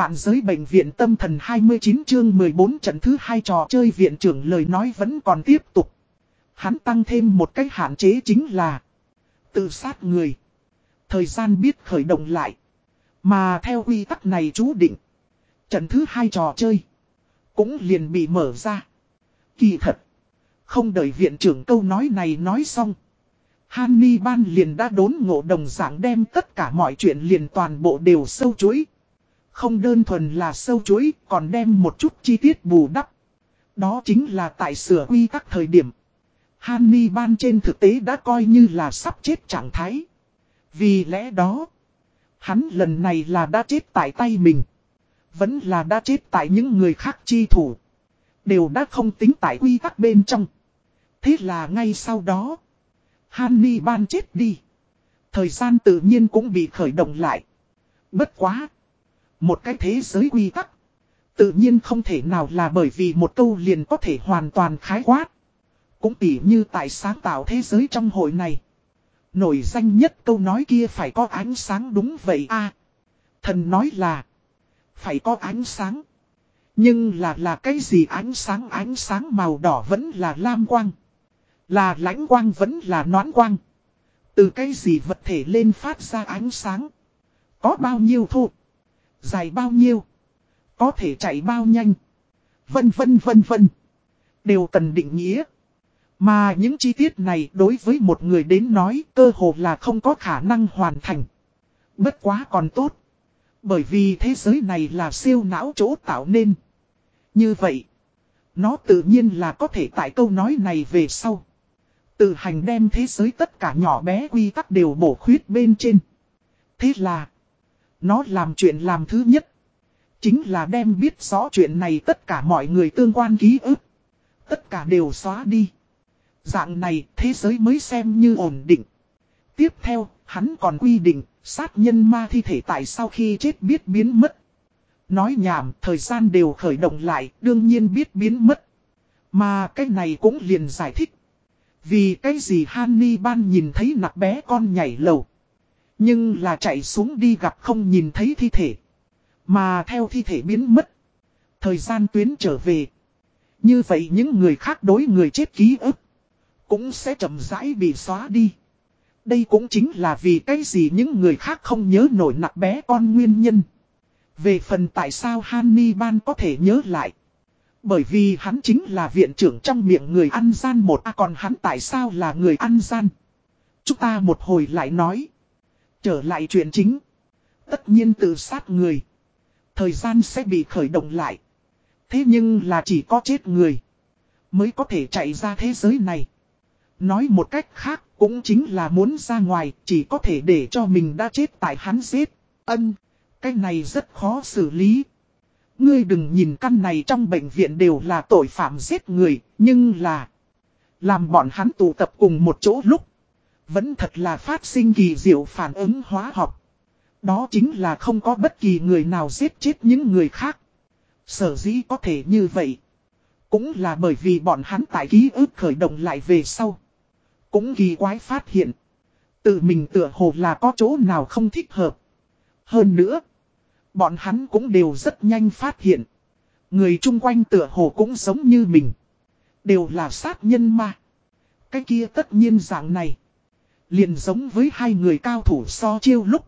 Vạn giới bệnh viện tâm thần 29 chương 14 trận thứ hai trò chơi viện trưởng lời nói vẫn còn tiếp tục. Hắn tăng thêm một cách hạn chế chính là tự sát người. Thời gian biết khởi động lại. Mà theo quy tắc này chú định. Trận thứ hai trò chơi. Cũng liền bị mở ra. Kỳ thật. Không đợi viện trưởng câu nói này nói xong. Hanni Ban liền đã đốn ngộ đồng dạng đem tất cả mọi chuyện liền toàn bộ đều sâu chuối. Không đơn thuần là sâu chuối, còn đem một chút chi tiết bù đắp. Đó chính là tại sửa quy tắc thời điểm. Hanni Ban trên thực tế đã coi như là sắp chết trạng thái. Vì lẽ đó, hắn lần này là đã chết tại tay mình. Vẫn là đã chết tại những người khác chi thủ. Đều đã không tính tại quy tắc bên trong. Thế là ngay sau đó, Hanni Ban chết đi. Thời gian tự nhiên cũng bị khởi động lại. Bất quá. Một cái thế giới quy tắc. Tự nhiên không thể nào là bởi vì một câu liền có thể hoàn toàn khái quát. Cũng tỉ như tại sáng tạo thế giới trong hội này. Nổi danh nhất câu nói kia phải có ánh sáng đúng vậy a Thần nói là. Phải có ánh sáng. Nhưng là là cái gì ánh sáng ánh sáng màu đỏ vẫn là lam quang. Là lãnh quang vẫn là nón quang. Từ cái gì vật thể lên phát ra ánh sáng. Có bao nhiêu thu. Dài bao nhiêu. Có thể chạy bao nhanh. Vân vân vân vân. Đều cần định nghĩa. Mà những chi tiết này đối với một người đến nói cơ hồ là không có khả năng hoàn thành. Bất quá còn tốt. Bởi vì thế giới này là siêu não chỗ tạo nên. Như vậy, nó tự nhiên là có thể tại câu nói này về sau. Tự hành đem thế giới tất cả nhỏ bé quy tắc đều bổ khuyết bên trên. Thế là, nó làm chuyện làm thứ nhất. Chính là đem biết rõ chuyện này tất cả mọi người tương quan ký ức. Tất cả đều xóa đi. Dạng này thế giới mới xem như ổn định. Tiếp theo, hắn còn quy định, sát nhân ma thi thể tại sau khi chết biết biến mất. Nói nhảm, thời gian đều khởi động lại, đương nhiên biết biến mất. Mà cái này cũng liền giải thích. Vì cái gì Hanni Ban nhìn thấy nặc bé con nhảy lầu. Nhưng là chạy xuống đi gặp không nhìn thấy thi thể. Mà theo thi thể biến mất. Thời gian tuyến trở về. Như vậy những người khác đối người chết ký ức. Cũng sẽ chậm rãi bị xóa đi. Đây cũng chính là vì cái gì những người khác không nhớ nổi nặc bé con nguyên nhân. Về phần tại sao Hanni Ban có thể nhớ lại. Bởi vì hắn chính là viện trưởng trong miệng người ăn gian một a còn hắn tại sao là người ăn gian. Chúng ta một hồi lại nói. Trở lại chuyện chính. Tất nhiên tự sát người. Thời gian sẽ bị khởi động lại. Thế nhưng là chỉ có chết người. Mới có thể chạy ra thế giới này. Nói một cách khác cũng chính là muốn ra ngoài chỉ có thể để cho mình đã chết tại hắn giết. Ân. Cái này rất khó xử lý. Ngươi đừng nhìn căn này trong bệnh viện đều là tội phạm giết người, nhưng là... Làm bọn hắn tụ tập cùng một chỗ lúc. Vẫn thật là phát sinh kỳ diệu phản ứng hóa học. Đó chính là không có bất kỳ người nào giết chết những người khác. Sở dĩ có thể như vậy. Cũng là bởi vì bọn hắn tại ký ức khởi động lại về sau. Cũng kỳ quái phát hiện. Tự mình tựa hồ là có chỗ nào không thích hợp. Hơn nữa. Bọn hắn cũng đều rất nhanh phát hiện. Người chung quanh tựa hồ cũng giống như mình. Đều là sát nhân mà. Cái kia tất nhiên dạng này. Liền giống với hai người cao thủ so chiêu lúc.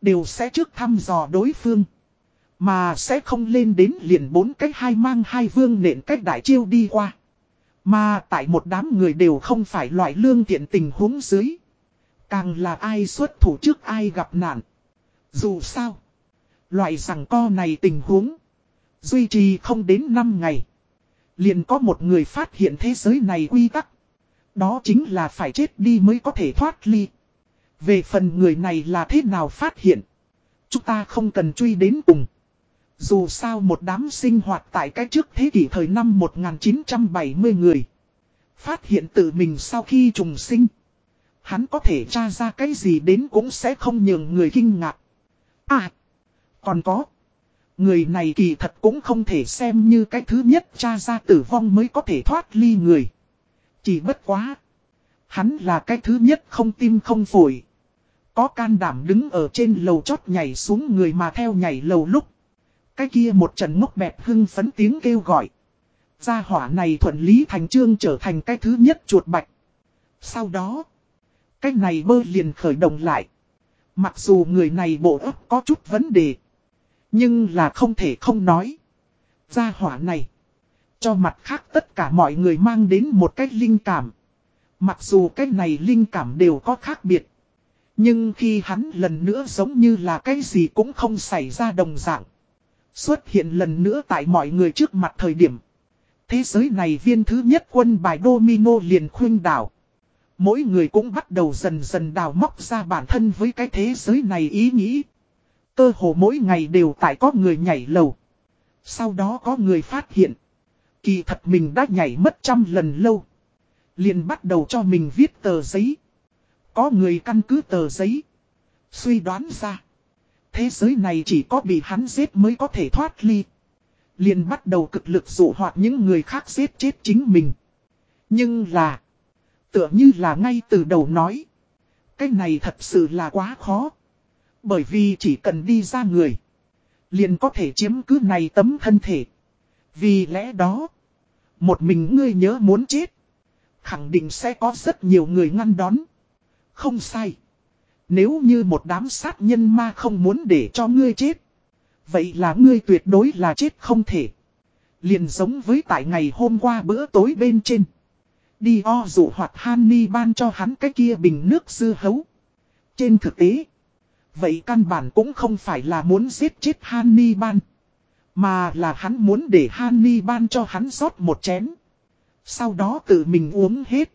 Đều sẽ trước thăm dò đối phương. Mà sẽ không lên đến liền bốn cách hai mang hai vương nện cách đại chiêu đi qua. Mà tại một đám người đều không phải loại lương thiện tình huống dưới. Càng là ai xuất thủ trước ai gặp nạn. Dù sao. Loại rằng co này tình huống. Duy trì không đến 5 ngày. Liền có một người phát hiện thế giới này quy tắc. Đó chính là phải chết đi mới có thể thoát ly. Về phần người này là thế nào phát hiện. Chúng ta không cần truy đến cùng. Dù sao một đám sinh hoạt tại cái trước thế kỷ thời năm 1970 người. Phát hiện tự mình sau khi trùng sinh. Hắn có thể tra ra cái gì đến cũng sẽ không nhường người kinh ngạc. À! Còn có. Người này kỳ thật cũng không thể xem như cái thứ nhất tra ra tử vong mới có thể thoát ly người. Chỉ bất quá. Hắn là cái thứ nhất không tim không phổi. Có can đảm đứng ở trên lầu chót nhảy xuống người mà theo nhảy lầu lúc. Cái kia một trận ngốc bẹp hưng phấn tiếng kêu gọi. Gia hỏa này thuận lý thành trương trở thành cái thứ nhất chuột bạch. Sau đó, cái này bơ liền khởi động lại. Mặc dù người này bộ ấp có chút vấn đề. Nhưng là không thể không nói. Gia hỏa này. Cho mặt khác tất cả mọi người mang đến một cách linh cảm. Mặc dù cái này linh cảm đều có khác biệt. Nhưng khi hắn lần nữa giống như là cái gì cũng không xảy ra đồng dạng. Xuất hiện lần nữa tại mọi người trước mặt thời điểm. Thế giới này viên thứ nhất quân bài domino liền khuyên đảo. Mỗi người cũng bắt đầu dần dần đào móc ra bản thân với cái thế giới này ý nghĩ. Cơ hồ mỗi ngày đều tại có người nhảy lầu. Sau đó có người phát hiện. Kỳ thật mình đã nhảy mất trăm lần lâu. Liền bắt đầu cho mình viết tờ giấy. Có người căn cứ tờ giấy. Suy đoán ra. Thế giới này chỉ có bị hắn giết mới có thể thoát ly. Liền bắt đầu cực lực dụ hoạt những người khác giết chết chính mình. Nhưng là. Tựa như là ngay từ đầu nói. Cái này thật sự là quá khó. Bởi vì chỉ cần đi ra người. Liền có thể chiếm cứ này tấm thân thể. Vì lẽ đó. Một mình ngươi nhớ muốn chết. Khẳng định sẽ có rất nhiều người ngăn đón. Không sai. Nếu như một đám sát nhân ma không muốn để cho ngươi chết. Vậy là ngươi tuyệt đối là chết không thể. Liền giống với tại ngày hôm qua bữa tối bên trên. Đi o dụ hoạt Hanni ban cho hắn cái kia bình nước dư hấu. Trên thực tế. Vậy căn bản cũng không phải là muốn giết chết Hanni ban. Mà là hắn muốn để Hany ban cho hắn rót một chén. Sau đó tự mình uống hết.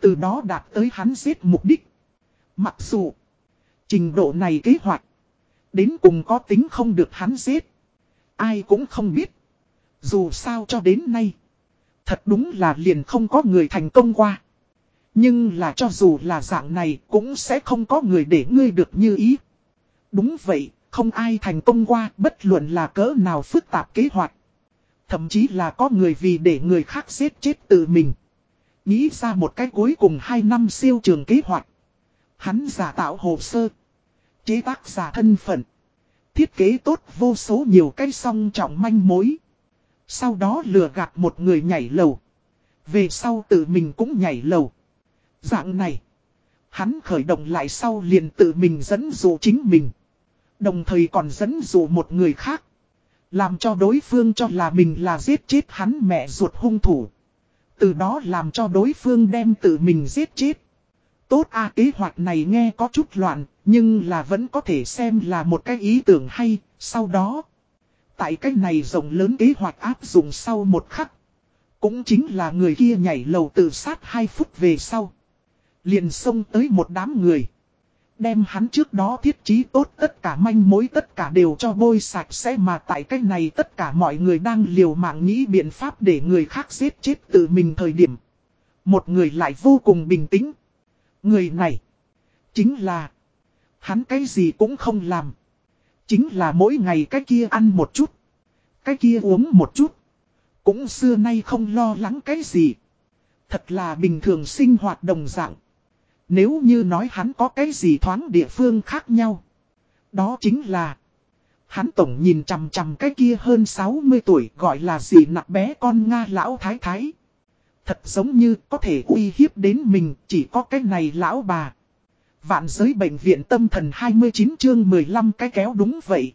Từ đó đạt tới hắn giết mục đích. Mặc dù. Trình độ này kế hoạch. Đến cùng có tính không được hắn giết. Ai cũng không biết. Dù sao cho đến nay. Thật đúng là liền không có người thành công qua. Nhưng là cho dù là dạng này cũng sẽ không có người để ngươi được như ý. Đúng vậy, không ai thành công qua, bất luận là cỡ nào phức tạp kế hoạch. Thậm chí là có người vì để người khác giết chết tự mình. Nghĩ ra một cái cuối cùng 2 năm siêu trường kế hoạch. Hắn giả tạo hồ sơ. Chế tác giả thân phận. Thiết kế tốt vô số nhiều cái song trọng manh mối. Sau đó lừa gạt một người nhảy lầu. Về sau tự mình cũng nhảy lầu. Dạng này. Hắn khởi động lại sau liền tự mình dẫn dụ chính mình. Đồng thời còn dẫn dụ một người khác. Làm cho đối phương cho là mình là giết chết hắn mẹ ruột hung thủ. Từ đó làm cho đối phương đem tự mình giết chết. Tốt a kế hoạch này nghe có chút loạn, nhưng là vẫn có thể xem là một cái ý tưởng hay, sau đó. Tại cái này rộng lớn kế hoạch áp dụng sau một khắc. Cũng chính là người kia nhảy lầu tự sát 2 phút về sau. Liền xông tới một đám người. Đem hắn trước đó thiết trí tốt tất cả manh mối tất cả đều cho bôi sạch sẽ mà tại cách này tất cả mọi người đang liều mạng nghĩ biện pháp để người khác giết chết tự mình thời điểm. Một người lại vô cùng bình tĩnh. Người này, chính là, hắn cái gì cũng không làm. Chính là mỗi ngày cái kia ăn một chút. Cái kia uống một chút. Cũng xưa nay không lo lắng cái gì. Thật là bình thường sinh hoạt đồng dạng. Nếu như nói hắn có cái gì thoáng địa phương khác nhau. Đó chính là. Hắn tổng nhìn chằm chằm cái kia hơn 60 tuổi gọi là gì nặng bé con Nga lão thái thái. Thật giống như có thể uy hiếp đến mình, chỉ có cái này lão bà. Vạn giới bệnh viện tâm thần 29 chương 15 cái kéo đúng vậy.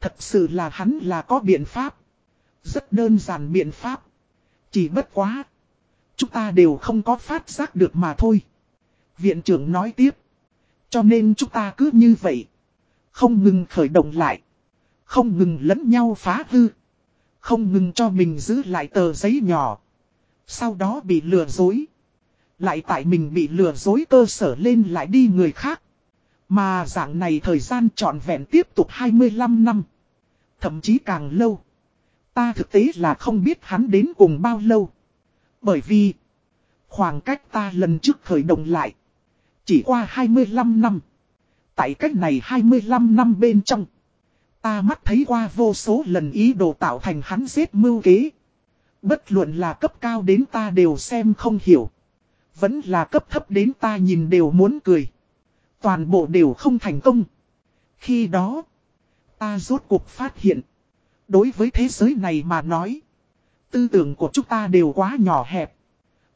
Thật sự là hắn là có biện pháp. Rất đơn giản biện pháp. Chỉ bất quá. Chúng ta đều không có phát giác được mà thôi. Viện trưởng nói tiếp. Cho nên chúng ta cứ như vậy. Không ngừng khởi động lại. Không ngừng lẫn nhau phá hư. Không ngừng cho mình giữ lại tờ giấy nhỏ. Sau đó bị lừa dối. Lại tại mình bị lừa dối cơ sở lên lại đi người khác. Mà dạng này thời gian trọn vẹn tiếp tục 25 năm. Thậm chí càng lâu. Ta thực tế là không biết hắn đến cùng bao lâu. Bởi vì. Khoảng cách ta lần trước khởi động lại. Chỉ qua 25 năm. Tại cách này 25 năm bên trong. Ta mắt thấy qua vô số lần ý đồ tạo thành hắn giết mưu kế. Bất luận là cấp cao đến ta đều xem không hiểu. Vẫn là cấp thấp đến ta nhìn đều muốn cười. Toàn bộ đều không thành công. Khi đó, ta rốt cuộc phát hiện. Đối với thế giới này mà nói, tư tưởng của chúng ta đều quá nhỏ hẹp.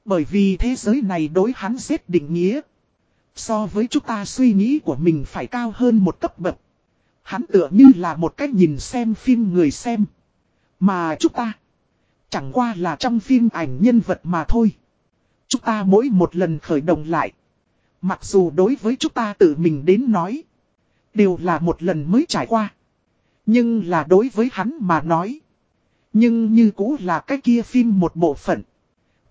Bởi vì thế giới này đối hắn xếp định nghĩa. So với chúng ta suy nghĩ của mình phải cao hơn một cấp bậc. Hắn tựa như là một cách nhìn xem phim người xem. Mà chúng ta, chẳng qua là trong phim ảnh nhân vật mà thôi. Chúng ta mỗi một lần khởi động lại. Mặc dù đối với chúng ta tự mình đến nói. Đều là một lần mới trải qua. Nhưng là đối với hắn mà nói. Nhưng như cũ là cái kia phim một bộ phận.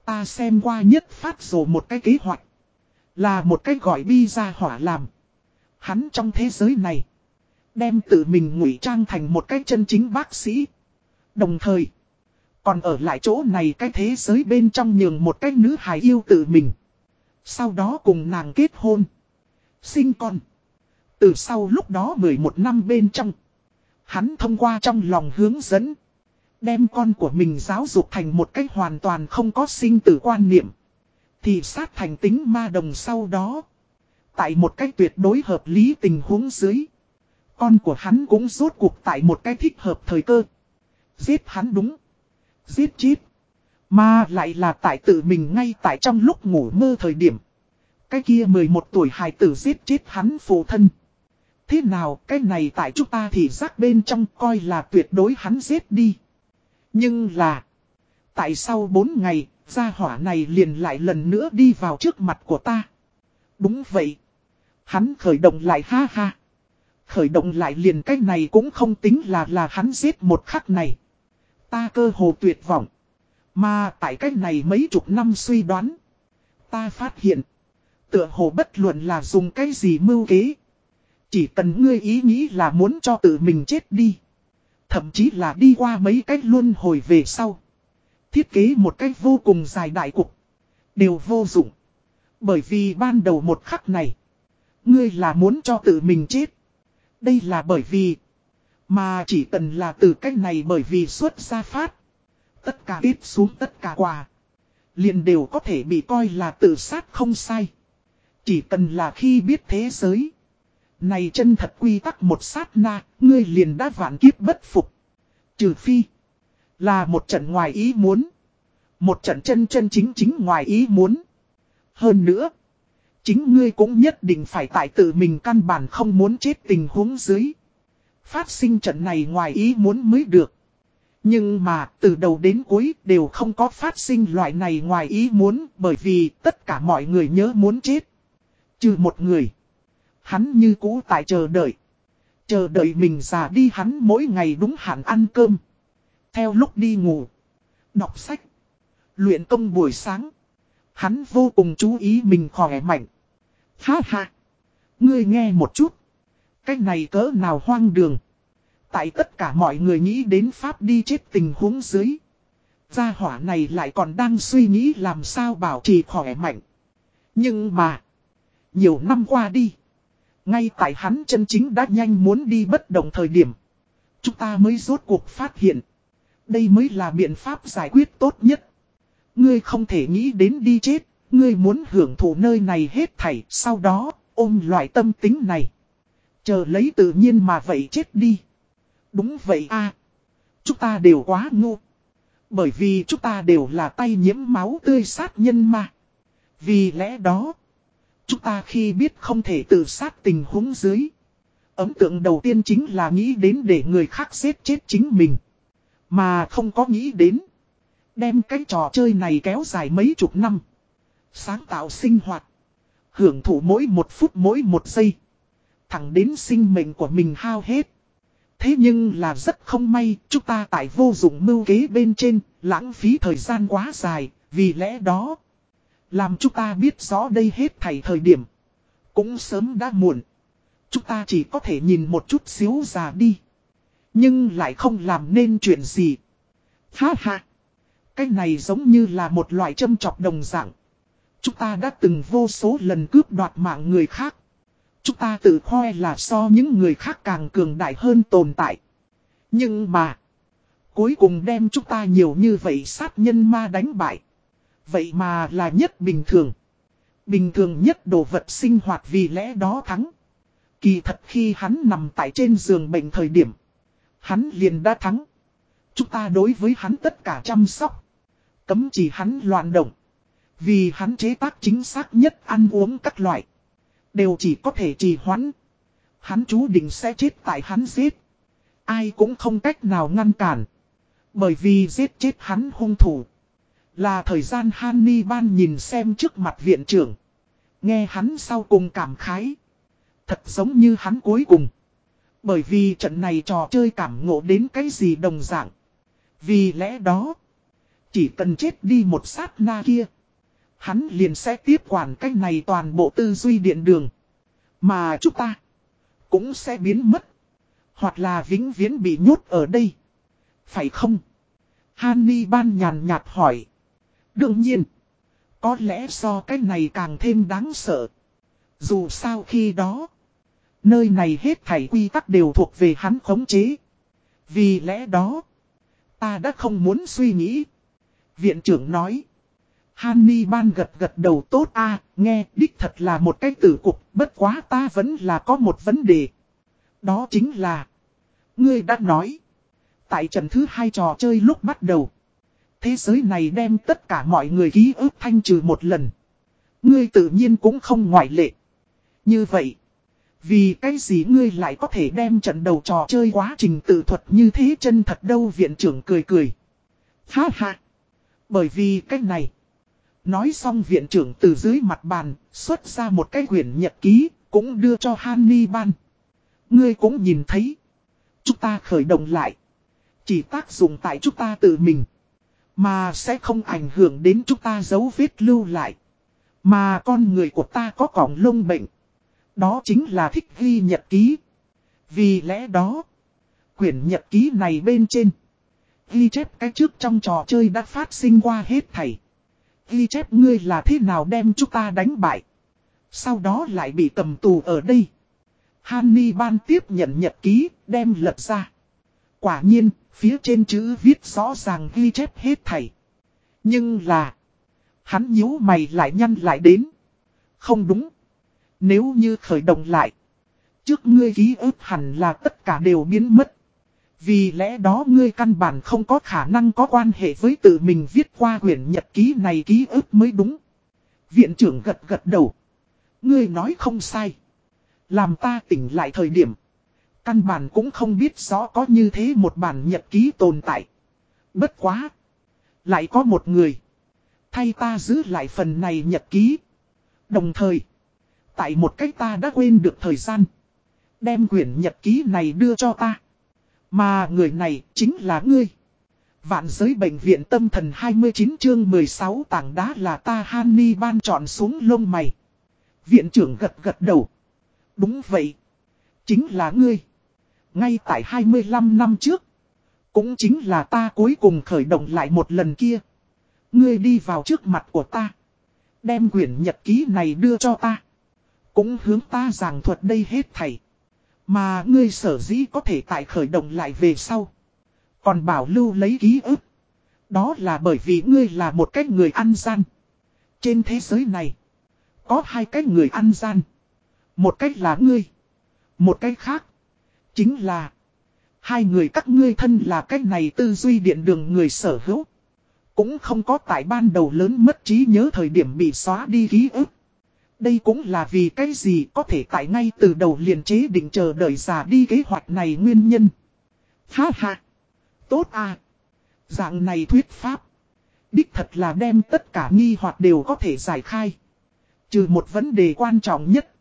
Ta xem qua nhất phát rồi một cái kế hoạch. Là một cách gọi bi ra hỏa làm. Hắn trong thế giới này. Đem tự mình ngụy trang thành một cái chân chính bác sĩ. Đồng thời. Còn ở lại chỗ này cái thế giới bên trong nhường một cái nữ hài yêu tự mình. Sau đó cùng nàng kết hôn. Sinh con. Từ sau lúc đó 11 năm bên trong. Hắn thông qua trong lòng hướng dẫn. Đem con của mình giáo dục thành một cách hoàn toàn không có sinh tử quan niệm. Thì sát thành tính ma đồng sau đó. Tại một cách tuyệt đối hợp lý tình huống dưới. Con của hắn cũng rốt cuộc tại một cái thích hợp thời cơ. Giết hắn đúng. Giết chết. Mà lại là tại tự mình ngay tại trong lúc ngủ mơ thời điểm. Cái kia 11 tuổi hài tử giết chết hắn phụ thân. Thế nào cái này tại chúng ta thì giác bên trong coi là tuyệt đối hắn giết đi. Nhưng là. Tại sau 4 ngày, gia hỏa này liền lại lần nữa đi vào trước mặt của ta. Đúng vậy. Hắn khởi động lại ha ha. Khởi động lại liền cái này cũng không tính là là hắn giết một khắc này. Ta cơ hồ tuyệt vọng. Mà tại cách này mấy chục năm suy đoán. Ta phát hiện. Tựa hồ bất luận là dùng cái gì mưu kế. Chỉ cần ngươi ý nghĩ là muốn cho tự mình chết đi. Thậm chí là đi qua mấy cách luân hồi về sau. Thiết kế một cách vô cùng dài đại cục. Đều vô dụng. Bởi vì ban đầu một khắc này. Ngươi là muốn cho tự mình chết. Đây là bởi vì. Mà chỉ cần là từ cách này bởi vì xuất ra phát. Tất cả ít xuống tất cả quà. liền đều có thể bị coi là tự sát không sai. Chỉ cần là khi biết thế giới. Này chân thật quy tắc một sát na, ngươi liền đã vạn kiếp bất phục. Trừ phi. Là một trận ngoài ý muốn. Một trận chân chân chính chính ngoài ý muốn. Hơn nữa. Chính ngươi cũng nhất định phải tại tự mình căn bản không muốn chết tình huống dưới. Phát sinh trận này ngoài ý muốn mới được. Nhưng mà từ đầu đến cuối đều không có phát sinh loại này ngoài ý muốn bởi vì tất cả mọi người nhớ muốn chết. Trừ một người. Hắn như cũ tại chờ đợi. Chờ đợi mình già đi hắn mỗi ngày đúng hạn ăn cơm. Theo lúc đi ngủ. Đọc sách. Luyện công buổi sáng. Hắn vô cùng chú ý mình khỏe mạnh. Ha ha. Ngươi nghe một chút. Cái này cỡ nào hoang đường. Tại tất cả mọi người nghĩ đến Pháp đi chết tình huống dưới. Gia hỏa này lại còn đang suy nghĩ làm sao bảo trì khỏe mạnh. Nhưng mà. Nhiều năm qua đi. Ngay tại hắn chân chính đã nhanh muốn đi bất động thời điểm. Chúng ta mới rốt cuộc phát hiện. Đây mới là biện pháp giải quyết tốt nhất. Ngươi không thể nghĩ đến đi chết. Ngươi muốn hưởng thụ nơi này hết thảy. Sau đó, ôm loại tâm tính này. Chờ lấy tự nhiên mà vậy chết đi. Đúng vậy a Chúng ta đều quá ngu. Bởi vì chúng ta đều là tay nhiễm máu tươi sát nhân mà. Vì lẽ đó. Chúng ta khi biết không thể tự sát tình huống dưới. Ấm tượng đầu tiên chính là nghĩ đến để người khác giết chết chính mình. Mà không có nghĩ đến. Đem cái trò chơi này kéo dài mấy chục năm. Sáng tạo sinh hoạt. Hưởng thụ mỗi một phút mỗi một giây. Thẳng đến sinh mệnh của mình hao hết. Thế nhưng là rất không may, chúng ta tại vô dụng mưu kế bên trên, lãng phí thời gian quá dài, vì lẽ đó. Làm chúng ta biết rõ đây hết thảy thời điểm. Cũng sớm đã muộn. Chúng ta chỉ có thể nhìn một chút xíu già đi. Nhưng lại không làm nên chuyện gì. Ha ha. Cái này giống như là một loại châm chọc đồng dạng. Chúng ta đã từng vô số lần cướp đoạt mạng người khác. Chúng ta tự khoe là so những người khác càng cường đại hơn tồn tại. Nhưng mà. Cuối cùng đem chúng ta nhiều như vậy sát nhân ma đánh bại. Vậy mà là nhất bình thường. Bình thường nhất đồ vật sinh hoạt vì lẽ đó thắng. Kỳ thật khi hắn nằm tại trên giường bệnh thời điểm. Hắn liền đã thắng. chúng ta đối với hắn tất cả chăm sóc. Cấm chỉ hắn loạn động. Vì hắn chế tác chính xác nhất ăn uống các loại. Đều chỉ có thể trì hoãn. Hắn chú định sẽ chết tại hắn giết. Ai cũng không cách nào ngăn cản. Bởi vì giết chết hắn hung thủ. Là thời gian Hanni Ban nhìn xem trước mặt viện trưởng. Nghe hắn sau cùng cảm khái. Thật giống như hắn cuối cùng. Bởi vì trận này trò chơi cảm ngộ đến cái gì đồng dạng. Vì lẽ đó. Chỉ cần chết đi một sát na kia. Hắn liền sẽ tiếp quản cách này toàn bộ tư duy điện đường. Mà chúng ta. Cũng sẽ biến mất. Hoặc là vĩnh viễn bị nhốt ở đây. Phải không? Hany ban nhàn nhạt hỏi. Đương nhiên. Có lẽ do cái này càng thêm đáng sợ. Dù sao khi đó. Nơi này hết thảy quy tắc đều thuộc về hắn khống chế. Vì lẽ đó. Ta đã không muốn suy nghĩ. Viện trưởng nói. Hanni ban gật gật đầu tốt a nghe đích thật là một cái tử cục, bất quá ta vẫn là có một vấn đề. Đó chính là, ngươi đã nói, tại trận thứ hai trò chơi lúc bắt đầu, thế giới này đem tất cả mọi người ký ức thanh trừ một lần. Ngươi tự nhiên cũng không ngoại lệ. Như vậy, vì cái gì ngươi lại có thể đem trận đầu trò chơi quá trình tự thuật như thế chân thật đâu viện trưởng cười cười. Ha ha. Bởi vì cách này. Nói xong viện trưởng từ dưới mặt bàn, xuất ra một cái quyển nhật ký, cũng đưa cho Hannibal. Ngươi cũng nhìn thấy. Chúng ta khởi động lại. Chỉ tác dụng tại chúng ta tự mình. Mà sẽ không ảnh hưởng đến chúng ta dấu vết lưu lại. Mà con người của ta có cỏng lông bệnh. Đó chính là thích ghi nhật ký. Vì lẽ đó, quyển nhật ký này bên trên. Ghi chép cái trước trong trò chơi đã phát sinh qua hết thảy ghi chép ngươi là thế nào đem chúng ta đánh bại. Sau đó lại bị cầm tù ở đây. Hanni ban tiếp nhận nhật ký, đem lật ra. Quả nhiên, phía trên chữ viết rõ ràng ghi chép hết thảy. Nhưng là, hắn nhíu mày lại nhăn lại đến. Không đúng. Nếu như khởi động lại, trước ngươi ký ức hẳn là tất cả đều biến mất. Vì lẽ đó ngươi căn bản không có khả năng có quan hệ với tự mình viết qua quyển nhật ký này ký ức mới đúng. Viện trưởng gật gật đầu. Ngươi nói không sai. Làm ta tỉnh lại thời điểm. Căn bản cũng không biết rõ có như thế một bản nhật ký tồn tại. Bất quá. Lại có một người. Thay ta giữ lại phần này nhật ký. Đồng thời. Tại một cách ta đã quên được thời gian. Đem quyển nhật ký này đưa cho ta. Mà người này chính là ngươi. Vạn giới bệnh viện tâm thần 29 chương 16 tảng đá là ta Hanni ban chọn xuống lông mày. Viện trưởng gật gật đầu. Đúng vậy. Chính là ngươi. Ngay tại 25 năm trước. Cũng chính là ta cuối cùng khởi động lại một lần kia. Ngươi đi vào trước mặt của ta. Đem quyển nhật ký này đưa cho ta. Cũng hướng ta giảng thuật đây hết thảy. Mà ngươi sở dĩ có thể tại khởi động lại về sau. Còn bảo lưu lấy ký ức. Đó là bởi vì ngươi là một cái người ăn gian. Trên thế giới này. Có hai cái người ăn gian. Một cách là ngươi. Một cách khác. Chính là. Hai người các ngươi thân là cách này tư duy điện đường người sở hữu. Cũng không có tại ban đầu lớn mất trí nhớ thời điểm bị xóa đi ký ức. Đây cũng là vì cái gì có thể tại ngay từ đầu liền chế định chờ đợi giả đi kế hoạch này nguyên nhân. Ha ha! Tốt à! Dạng này thuyết pháp. Đích thật là đem tất cả nghi hoặc đều có thể giải khai. Trừ một vấn đề quan trọng nhất.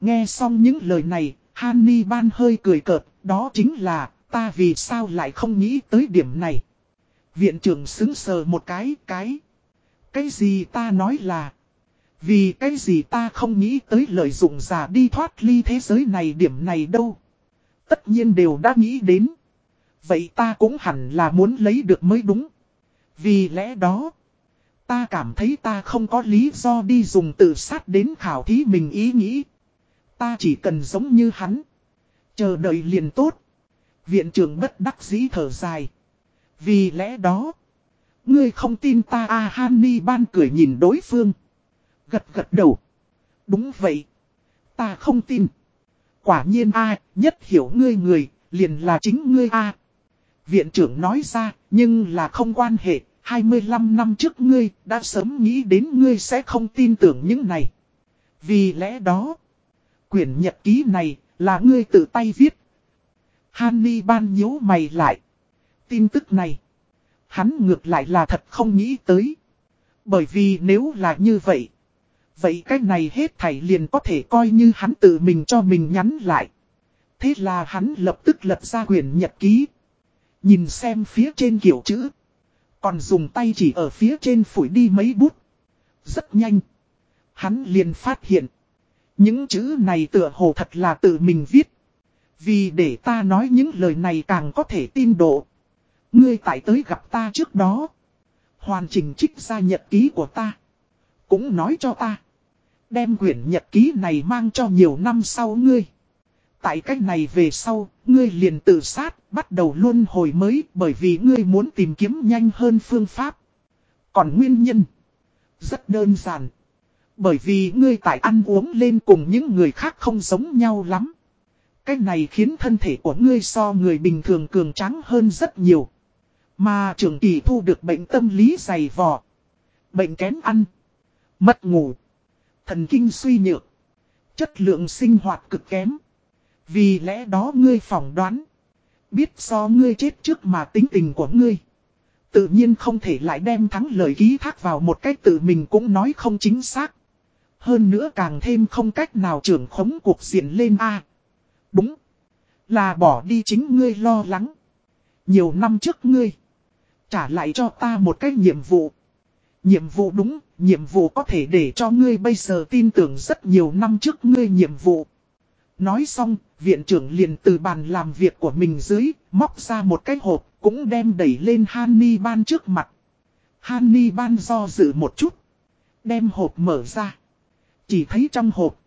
Nghe xong những lời này, Hanni ban hơi cười cợt, đó chính là, ta vì sao lại không nghĩ tới điểm này. Viện trưởng xứng sờ một cái, cái. Cái gì ta nói là, vì cái gì ta không nghĩ tới lợi dụng giả đi thoát ly thế giới này điểm này đâu. Tất nhiên đều đã nghĩ đến. Vậy ta cũng hẳn là muốn lấy được mới đúng. Vì lẽ đó, ta cảm thấy ta không có lý do đi dùng tự sát đến khảo thí mình ý nghĩ. Ta chỉ cần giống như hắn. Chờ đợi liền tốt. Viện trưởng bất đắc dĩ thở dài. Vì lẽ đó, ngươi không tin ta a à, Hanni ban cười nhìn đối phương. Gật gật đầu. Đúng vậy. Ta không tin. Quả nhiên a nhất hiểu ngươi người, liền là chính ngươi a Viện trưởng nói ra, nhưng là không quan hệ, 25 năm trước ngươi đã sớm nghĩ đến ngươi sẽ không tin tưởng những này. Vì lẽ đó, quyển nhật ký này là ngươi tự tay viết. Hanni ban nhíu mày lại. Tin tức này, hắn ngược lại là thật không nghĩ tới. Bởi vì nếu là như vậy, vậy cái này hết thảy liền có thể coi như hắn tự mình cho mình nhắn lại. Thế là hắn lập tức lật ra quyển nhật ký. Nhìn xem phía trên kiểu chữ. Còn dùng tay chỉ ở phía trên phủi đi mấy bút. Rất nhanh. Hắn liền phát hiện. Những chữ này tựa hồ thật là tự mình viết. Vì để ta nói những lời này càng có thể tin độ. Ngươi tại tới gặp ta trước đó. Hoàn chỉnh trích ra nhật ký của ta. Cũng nói cho ta. Đem quyển nhật ký này mang cho nhiều năm sau ngươi. Tại cách này về sau, ngươi liền tự sát, bắt đầu luôn hồi mới bởi vì ngươi muốn tìm kiếm nhanh hơn phương pháp. Còn nguyên nhân, rất đơn giản. Bởi vì ngươi tại ăn uống lên cùng những người khác không giống nhau lắm. Cách này khiến thân thể của ngươi so người bình thường cường tráng hơn rất nhiều. Mà trường kỳ thu được bệnh tâm lý dày vò. Bệnh kén ăn. Mất ngủ. Thần kinh suy nhược. Chất lượng sinh hoạt cực kém. Vì lẽ đó ngươi phỏng đoán. Biết do ngươi chết trước mà tính tình của ngươi. Tự nhiên không thể lại đem thắng lời ký thác vào một cách tự mình cũng nói không chính xác. Hơn nữa càng thêm không cách nào trưởng khống cuộc diện lên A. đúng. Là bỏ đi chính ngươi lo lắng. Nhiều năm trước ngươi. Trả lại cho ta một cái nhiệm vụ. Nhiệm vụ đúng, nhiệm vụ có thể để cho ngươi bây giờ tin tưởng rất nhiều năm trước ngươi nhiệm vụ. Nói xong, viện trưởng liền từ bàn làm việc của mình dưới, móc ra một cái hộp, cũng đem đẩy lên Hanni Ban trước mặt. Hanni Ban do dự một chút, đem hộp mở ra. Chỉ thấy trong hộp,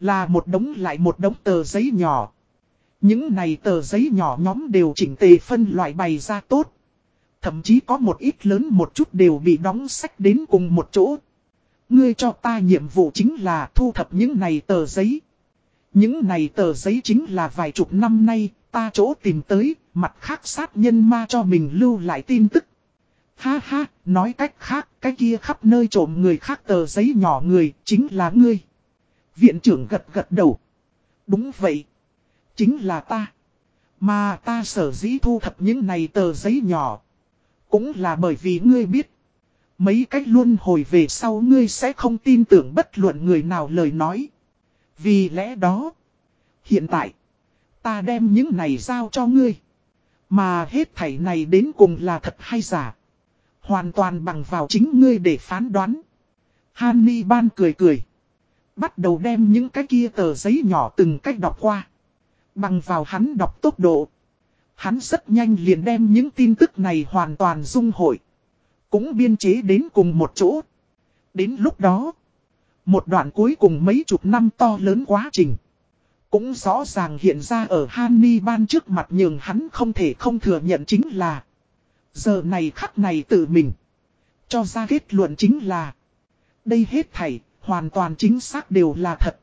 là một đống lại một đống tờ giấy nhỏ. Những này tờ giấy nhỏ nhóm đều chỉnh tề phân loại bày ra tốt. Thậm chí có một ít lớn một chút đều bị đóng sách đến cùng một chỗ. Ngươi cho ta nhiệm vụ chính là thu thập những này tờ giấy. Những này tờ giấy chính là vài chục năm nay, ta chỗ tìm tới, mặt khác sát nhân ma cho mình lưu lại tin tức. Ha ha, nói cách khác, cái kia khắp nơi trộm người khác tờ giấy nhỏ người, chính là ngươi. Viện trưởng gật gật đầu. Đúng vậy. Chính là ta. Mà ta sở dĩ thu thập những này tờ giấy nhỏ. Cũng là bởi vì ngươi biết. Mấy cách luôn hồi về sau ngươi sẽ không tin tưởng bất luận người nào lời nói. Vì lẽ đó, hiện tại, ta đem những này giao cho ngươi. Mà hết thảy này đến cùng là thật hay giả. Hoàn toàn bằng vào chính ngươi để phán đoán. Hanni ban cười cười. Bắt đầu đem những cái kia tờ giấy nhỏ từng cách đọc qua. Bằng vào hắn đọc tốc độ. Hắn rất nhanh liền đem những tin tức này hoàn toàn dung hội. Cũng biên chế đến cùng một chỗ. Đến lúc đó. Một đoạn cuối cùng mấy chục năm to lớn quá trình. Cũng rõ ràng hiện ra ở Hany ban trước mặt nhường hắn không thể không thừa nhận chính là. Giờ này khắc này tự mình. Cho ra kết luận chính là. Đây hết thảy, hoàn toàn chính xác đều là thật.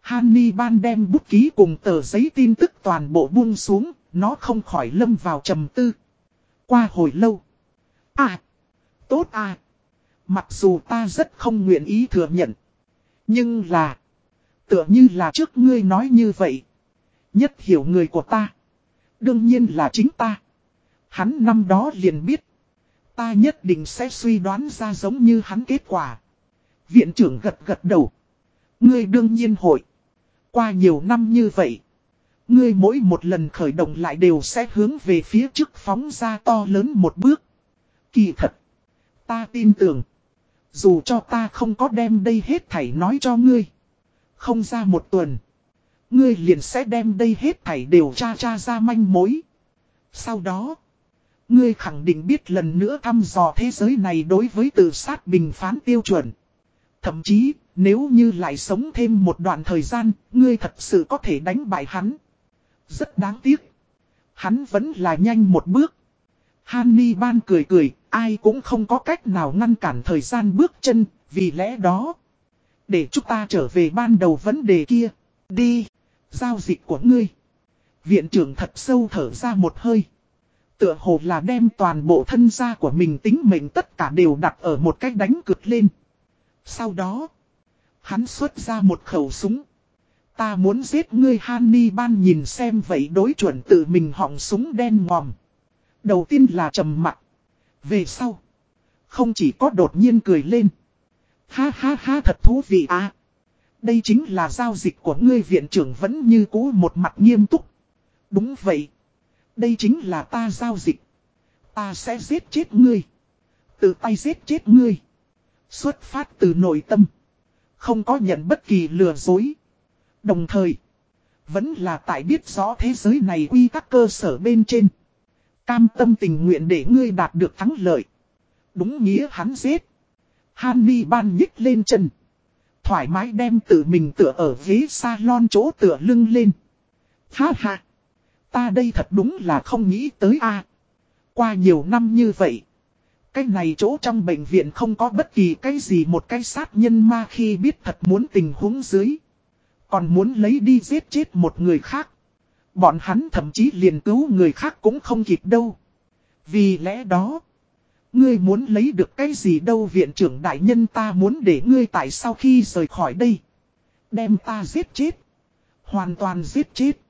Hany ban đem bút ký cùng tờ giấy tin tức toàn bộ buông xuống, nó không khỏi lâm vào trầm tư. Qua hồi lâu. À, tốt à. Mặc dù ta rất không nguyện ý thừa nhận. Nhưng là, tựa như là trước ngươi nói như vậy. Nhất hiểu người của ta. Đương nhiên là chính ta. Hắn năm đó liền biết. Ta nhất định sẽ suy đoán ra giống như hắn kết quả. Viện trưởng gật gật đầu. Ngươi đương nhiên hội. Qua nhiều năm như vậy. Ngươi mỗi một lần khởi động lại đều sẽ hướng về phía trước phóng ra to lớn một bước. Kỳ thật. Ta tin tưởng. Dù cho ta không có đem đây hết thảy nói cho ngươi. Không ra một tuần. Ngươi liền sẽ đem đây hết thảy đều tra tra ra manh mối. Sau đó. Ngươi khẳng định biết lần nữa thăm dò thế giới này đối với tự sát bình phán tiêu chuẩn. Thậm chí, nếu như lại sống thêm một đoạn thời gian, ngươi thật sự có thể đánh bại hắn. Rất đáng tiếc. Hắn vẫn là nhanh một bước. Hanni ban cười cười, ai cũng không có cách nào ngăn cản thời gian bước chân, vì lẽ đó. Để chúng ta trở về ban đầu vấn đề kia. Đi, giao dịch của ngươi. Viện trưởng thật sâu thở ra một hơi. Tựa hồ là đem toàn bộ thân gia của mình tính mệnh tất cả đều đặt ở một cách đánh cực lên. Sau đó, hắn xuất ra một khẩu súng. Ta muốn giết ngươi Hanni ban nhìn xem vậy đối chuẩn tự mình họng súng đen ngòm. Đầu tiên là trầm mặt. Về sau, không chỉ có đột nhiên cười lên. Ha ha ha thật thú vị à. Đây chính là giao dịch của ngươi viện trưởng vẫn như cũ một mặt nghiêm túc. Đúng vậy. Đây chính là ta giao dịch. Ta sẽ giết chết ngươi. Tự tay giết chết ngươi. Xuất phát từ nội tâm. Không có nhận bất kỳ lừa dối. Đồng thời. Vẫn là tại biết rõ thế giới này quy các cơ sở bên trên. Cam tâm tình nguyện để ngươi đạt được thắng lợi. Đúng nghĩa hắn giết. Hany ban nhích lên chân. Thoải mái đem tự mình tựa ở ghế salon chỗ tựa lưng lên. Ha ha. Ta đây thật đúng là không nghĩ tới a. Qua nhiều năm như vậy. Cái này chỗ trong bệnh viện không có bất kỳ cái gì một cái sát nhân ma khi biết thật muốn tình huống dưới. Còn muốn lấy đi giết chết một người khác. Bọn hắn thậm chí liền cứu người khác cũng không kịp đâu. Vì lẽ đó. Ngươi muốn lấy được cái gì đâu viện trưởng đại nhân ta muốn để ngươi tại sau khi rời khỏi đây. Đem ta giết chết. Hoàn toàn giết chết.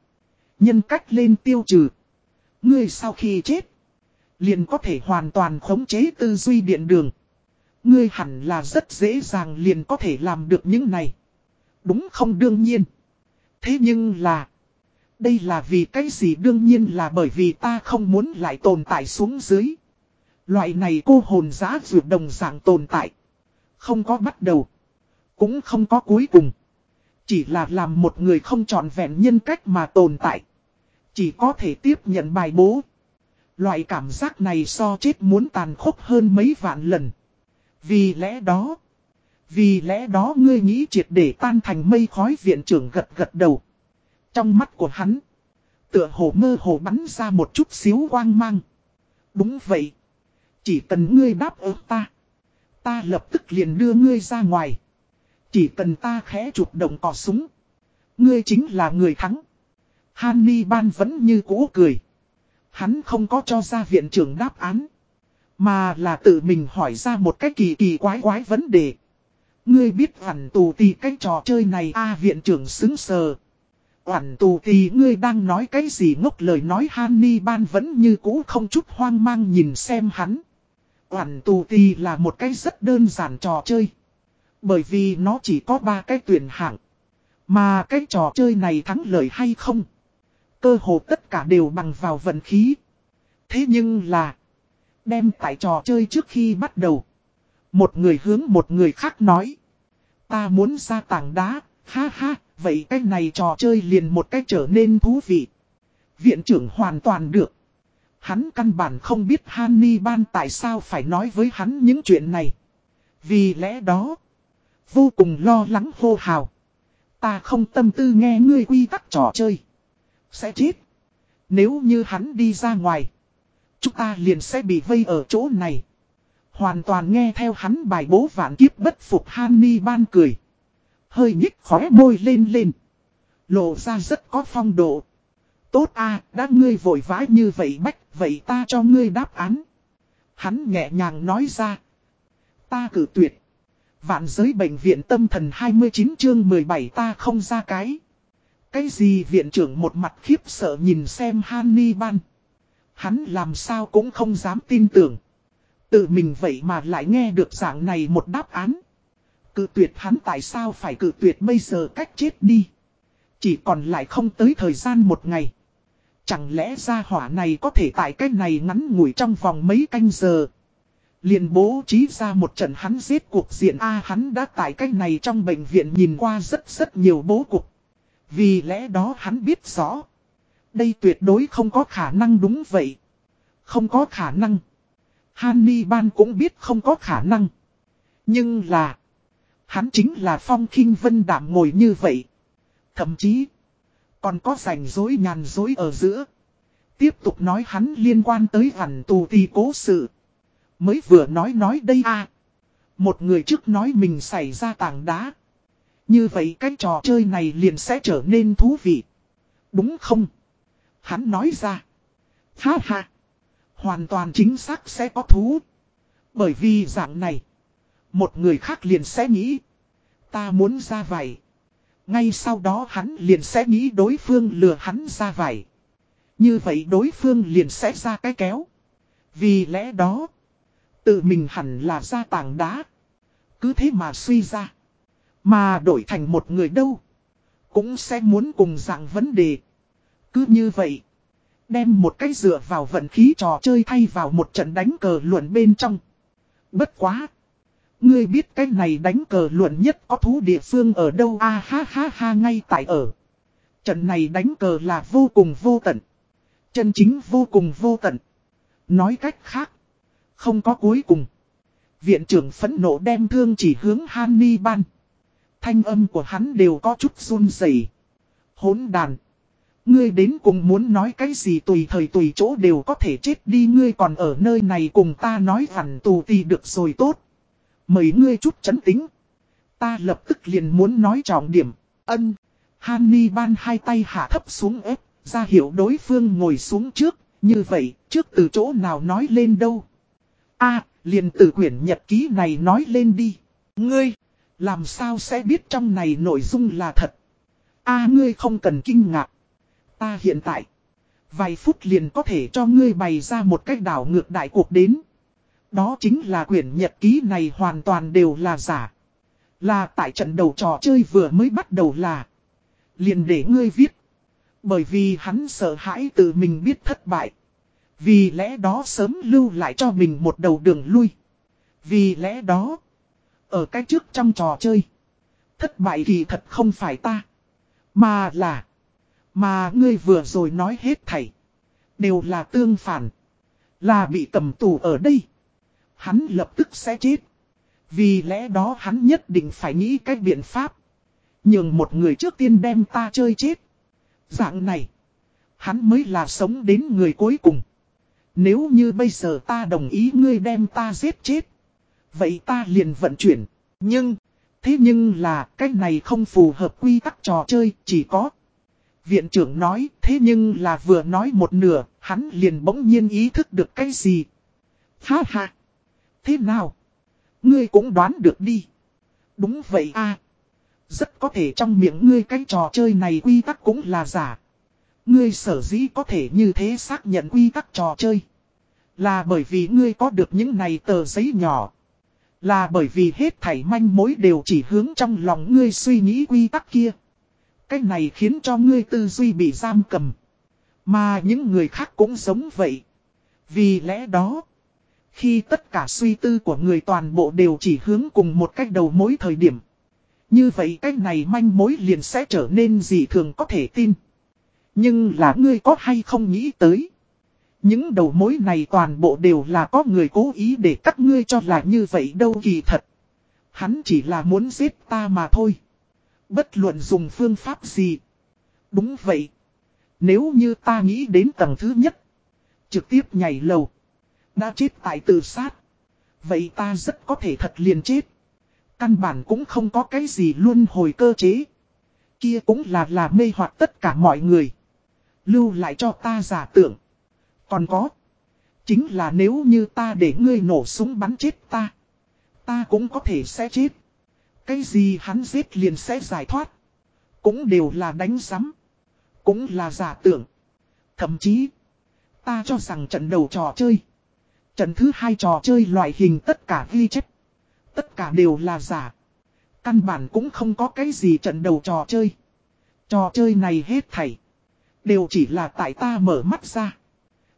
Nhân cách lên tiêu trừ. Ngươi sau khi chết. Liền có thể hoàn toàn khống chế tư duy điện đường. Ngươi hẳn là rất dễ dàng liền có thể làm được những này. Đúng không đương nhiên. Thế nhưng là. Đây là vì cái gì đương nhiên là bởi vì ta không muốn lại tồn tại xuống dưới. Loại này cô hồn giá dược đồng dạng tồn tại. Không có bắt đầu. Cũng không có cuối cùng. Chỉ là làm một người không trọn vẹn nhân cách mà tồn tại. Chỉ có thể tiếp nhận bài bố. Loại cảm giác này so chết muốn tàn khốc hơn mấy vạn lần. Vì lẽ đó. Vì lẽ đó ngươi nghĩ triệt để tan thành mây khói viện trưởng gật gật đầu. Trong mắt của hắn. Tựa hồ mơ hồ bắn ra một chút xíu quang mang. Đúng vậy. Chỉ cần ngươi đáp ứng ta. Ta lập tức liền đưa ngươi ra ngoài. Chỉ cần ta khẽ chụp động cò súng. Ngươi chính là người thắng. Hanni ban vẫn như cũ cười. Hắn không có cho ra viện trưởng đáp án. Mà là tự mình hỏi ra một cái kỳ kỳ quái quái vấn đề. Ngươi biết hẳn tù tì cái trò chơi này a viện trưởng xứng sờ. Hẳn tù tì ngươi đang nói cái gì ngốc lời nói Hanni ban vẫn như cũ không chút hoang mang nhìn xem hắn. Hẳn tù tì là một cái rất đơn giản trò chơi. Bởi vì nó chỉ có ba cái tuyển hạng. Mà cái trò chơi này thắng lợi hay không? Cơ hồ tất cả đều bằng vào vận khí. Thế nhưng là. Đem tại trò chơi trước khi bắt đầu. Một người hướng một người khác nói. Ta muốn ra tảng đá. Ha ha. Vậy cái này trò chơi liền một cách trở nên thú vị. Viện trưởng hoàn toàn được. Hắn căn bản không biết Hanni Ban tại sao phải nói với hắn những chuyện này. Vì lẽ đó. Vô cùng lo lắng hô hào. Ta không tâm tư nghe ngươi quy tắc trò chơi. Sẽ chết. Nếu như hắn đi ra ngoài. Chúng ta liền sẽ bị vây ở chỗ này. Hoàn toàn nghe theo hắn bài bố vạn kiếp bất phục Hanni ban cười. Hơi nhích khóe môi lên lên. Lộ ra rất có phong độ. Tốt a đã ngươi vội vã như vậy bách, vậy ta cho ngươi đáp án. Hắn nhẹ nhàng nói ra. Ta cử tuyệt. Vạn giới bệnh viện tâm thần 29 chương 17 ta không ra cái. Cái gì viện trưởng một mặt khiếp sợ nhìn xem Hannibal. Hắn làm sao cũng không dám tin tưởng. Tự mình vậy mà lại nghe được dạng này một đáp án. Cự tuyệt hắn tại sao phải cự tuyệt bây giờ cách chết đi. Chỉ còn lại không tới thời gian một ngày. Chẳng lẽ ra hỏa này có thể tại cái này ngắn ngủi trong vòng mấy canh giờ. liền bố trí ra một trận hắn giết cuộc diện A, hắn đã tại cái này trong bệnh viện nhìn qua rất rất nhiều bố cục. Vì lẽ đó hắn biết rõ. Đây tuyệt đối không có khả năng đúng vậy. Không có khả năng. Hannibal cũng biết không có khả năng. Nhưng là. Hắn chính là phong khinh vân đảm ngồi như vậy. Thậm chí. Còn có rảnh rối nhàn rối ở giữa. Tiếp tục nói hắn liên quan tới hẳn tù tì cố sự. Mới vừa nói nói đây à. Một người trước nói mình xảy ra tảng đá. Như vậy cái trò chơi này liền sẽ trở nên thú vị. Đúng không? Hắn nói ra. Ha ha. Hoàn toàn chính xác sẽ có thú. Bởi vì dạng này. Một người khác liền sẽ nghĩ. Ta muốn ra vậy. Ngay sau đó hắn liền sẽ nghĩ đối phương lừa hắn ra vậy. Như vậy đối phương liền sẽ ra cái kéo. Vì lẽ đó. Tự mình hẳn là ra tảng đá. Cứ thế mà suy ra. Mà đổi thành một người đâu. Cũng sẽ muốn cùng dạng vấn đề. Cứ như vậy. Đem một cái dựa vào vận khí trò chơi thay vào một trận đánh cờ luận bên trong. Bất quá. Ngươi biết cái này đánh cờ luận nhất có thú địa phương ở đâu a à, ha ha ha ngay tại ở. Trận này đánh cờ là vô cùng vô tận. Chân chính vô cùng vô tận. Nói cách khác. Không có cuối cùng. Viện trưởng phẫn nộ đem thương chỉ hướng Hannibal. Thanh âm của hắn đều có chút run rẩy. Hốn đàn. Ngươi đến cùng muốn nói cái gì tùy thời tùy chỗ đều có thể chết đi ngươi còn ở nơi này cùng ta nói hẳn tù thì được rồi tốt. Mời ngươi chút chấn tính. Ta lập tức liền muốn nói trọng điểm. Ân. Hannibal hai tay hạ thấp xuống ép, ra hiệu đối phương ngồi xuống trước. Như vậy, trước từ chỗ nào nói lên đâu. a liền từ quyển nhật ký này nói lên đi. Ngươi, làm sao sẽ biết trong này nội dung là thật. a ngươi không cần kinh ngạc. Ta hiện tại, vài phút liền có thể cho ngươi bày ra một cách đảo ngược đại cuộc đến. Đó chính là quyển nhật ký này hoàn toàn đều là giả. Là tại trận đầu trò chơi vừa mới bắt đầu là. Liền để ngươi viết. Bởi vì hắn sợ hãi tự mình biết thất bại. Vì lẽ đó sớm lưu lại cho mình một đầu đường lui. Vì lẽ đó. Ở cái trước trong trò chơi. Thất bại thì thật không phải ta. Mà là. Mà ngươi vừa rồi nói hết thảy. Đều là tương phản. Là bị cầm tù ở đây. Hắn lập tức sẽ chết. Vì lẽ đó hắn nhất định phải nghĩ cách biện pháp. Nhưng một người trước tiên đem ta chơi chết. Dạng này. Hắn mới là sống đến người cuối cùng. Nếu như bây giờ ta đồng ý ngươi đem ta giết chết. Vậy ta liền vận chuyển. Nhưng, thế nhưng là cái này không phù hợp quy tắc trò chơi, chỉ có. Viện trưởng nói, thế nhưng là vừa nói một nửa, hắn liền bỗng nhiên ý thức được cái gì. Ha ha. Thế nào? Ngươi cũng đoán được đi. Đúng vậy a Rất có thể trong miệng ngươi cái trò chơi này quy tắc cũng là giả. Ngươi sở dĩ có thể như thế xác nhận quy tắc trò chơi. Là bởi vì ngươi có được những này tờ giấy nhỏ. Là bởi vì hết thảy manh mối đều chỉ hướng trong lòng ngươi suy nghĩ quy tắc kia. Cái này khiến cho ngươi tư duy bị giam cầm. Mà những người khác cũng giống vậy. Vì lẽ đó, khi tất cả suy tư của người toàn bộ đều chỉ hướng cùng một cách đầu mối thời điểm. Như vậy cách này manh mối liền sẽ trở nên gì thường có thể tin. Nhưng là ngươi có hay không nghĩ tới. Những đầu mối này toàn bộ đều là có người cố ý để các ngươi cho là như vậy đâu kỳ thật. Hắn chỉ là muốn giết ta mà thôi. Bất luận dùng phương pháp gì. Đúng vậy. Nếu như ta nghĩ đến tầng thứ nhất. Trực tiếp nhảy lầu. Đã chết tại tự sát. Vậy ta rất có thể thật liền chết. Căn bản cũng không có cái gì luôn hồi cơ chế. Kia cũng là là mê hoặc tất cả mọi người. Lưu lại cho ta giả tưởng. Còn có. Chính là nếu như ta để ngươi nổ súng bắn chết ta. Ta cũng có thể sẽ chết. Cái gì hắn giết liền sẽ giải thoát. Cũng đều là đánh giám. Cũng là giả tưởng. Thậm chí. Ta cho rằng trận đầu trò chơi. Trận thứ hai trò chơi loại hình tất cả ghi chép. Tất cả đều là giả. Căn bản cũng không có cái gì trận đầu trò chơi. Trò chơi này hết thảy. Đều chỉ là tại ta mở mắt ra.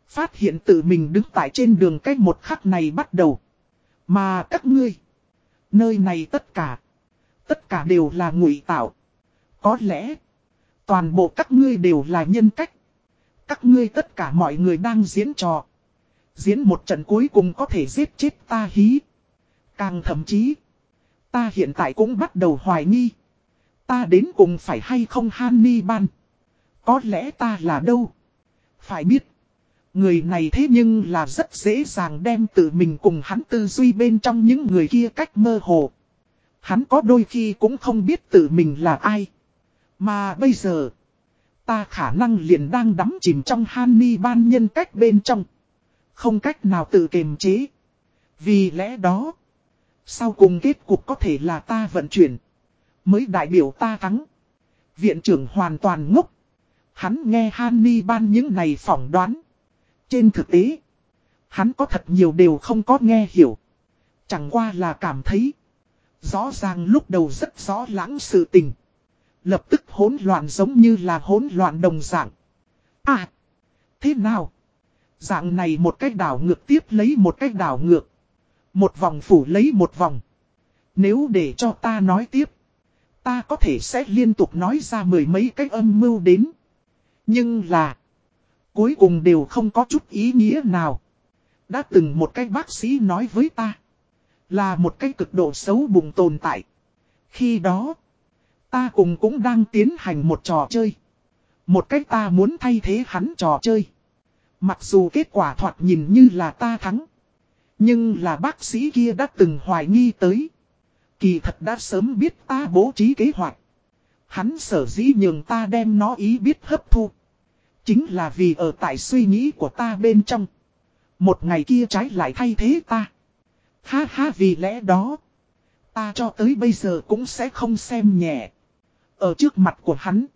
Phát hiện tự mình đứng tại trên đường cách một khắc này bắt đầu. Mà các ngươi. Nơi này tất cả. Tất cả đều là ngụy tạo. Có lẽ. Toàn bộ các ngươi đều là nhân cách. Các ngươi tất cả mọi người đang diễn trò. Diễn một trận cuối cùng có thể giết chết ta hí. Càng thậm chí. Ta hiện tại cũng bắt đầu hoài nghi. Ta đến cùng phải hay không Hannibal. Có lẽ ta là đâu. Phải biết. Người này thế nhưng là rất dễ dàng đem tự mình cùng hắn tư duy bên trong những người kia cách mơ hồ. Hắn có đôi khi cũng không biết tự mình là ai. Mà bây giờ, ta khả năng liền đang đắm chìm trong Hannibal nhân cách bên trong. Không cách nào tự kiềm chế. Vì lẽ đó, sau cùng kết cục có thể là ta vận chuyển. Mới đại biểu ta thắng. Viện trưởng hoàn toàn ngốc. Hắn nghe Hanni ban những này phỏng đoán. Trên thực tế, hắn có thật nhiều điều không có nghe hiểu. Chẳng qua là cảm thấy. Rõ ràng lúc đầu rất rõ lãng sự tình. Lập tức hỗn loạn giống như là hỗn loạn đồng dạng. À, thế nào? Dạng này một cách đảo ngược tiếp lấy một cách đảo ngược. Một vòng phủ lấy một vòng. Nếu để cho ta nói tiếp. Ta có thể sẽ liên tục nói ra mười mấy cách âm mưu đến. Nhưng là. Cuối cùng đều không có chút ý nghĩa nào. Đã từng một cái bác sĩ nói với ta. Là một cái cực độ xấu bùng tồn tại. Khi đó. Ta cùng cũng đang tiến hành một trò chơi. Một cách ta muốn thay thế hắn trò chơi. Mặc dù kết quả thoạt nhìn như là ta thắng. Nhưng là bác sĩ kia đã từng hoài nghi tới. Kỳ thật đã sớm biết ta bố trí kế hoạch. Hắn sở dĩ nhường ta đem nó ý biết hấp thu. Chính là vì ở tại suy nghĩ của ta bên trong. Một ngày kia trái lại thay thế ta. Ha ha, vì lẽ đó. Ta cho tới bây giờ cũng sẽ không xem nhẹ. Ở trước mặt của hắn.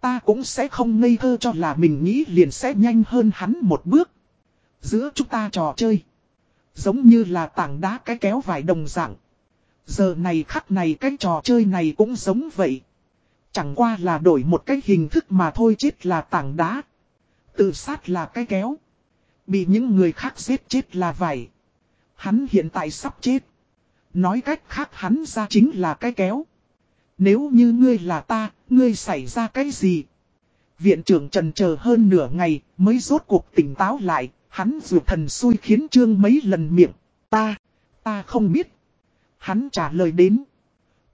Ta cũng sẽ không ngây thơ cho là mình nghĩ liền sẽ nhanh hơn hắn một bước. Giữa chúng ta trò chơi. Giống như là tảng đá cái kéo vài đồng dạng. Giờ này khắc này cái trò chơi này cũng giống vậy. Chẳng qua là đổi một cái hình thức mà thôi chết là tảng đá. Tự sát là cái kéo. Bị những người khác giết chết là vậy. Hắn hiện tại sắp chết. Nói cách khác hắn ra chính là cái kéo. Nếu như ngươi là ta, ngươi xảy ra cái gì? Viện trưởng trần chờ hơn nửa ngày mới rốt cuộc tỉnh táo lại, hắn dù thần xui khiến trương mấy lần miệng. Ta, ta không biết. Hắn trả lời đến.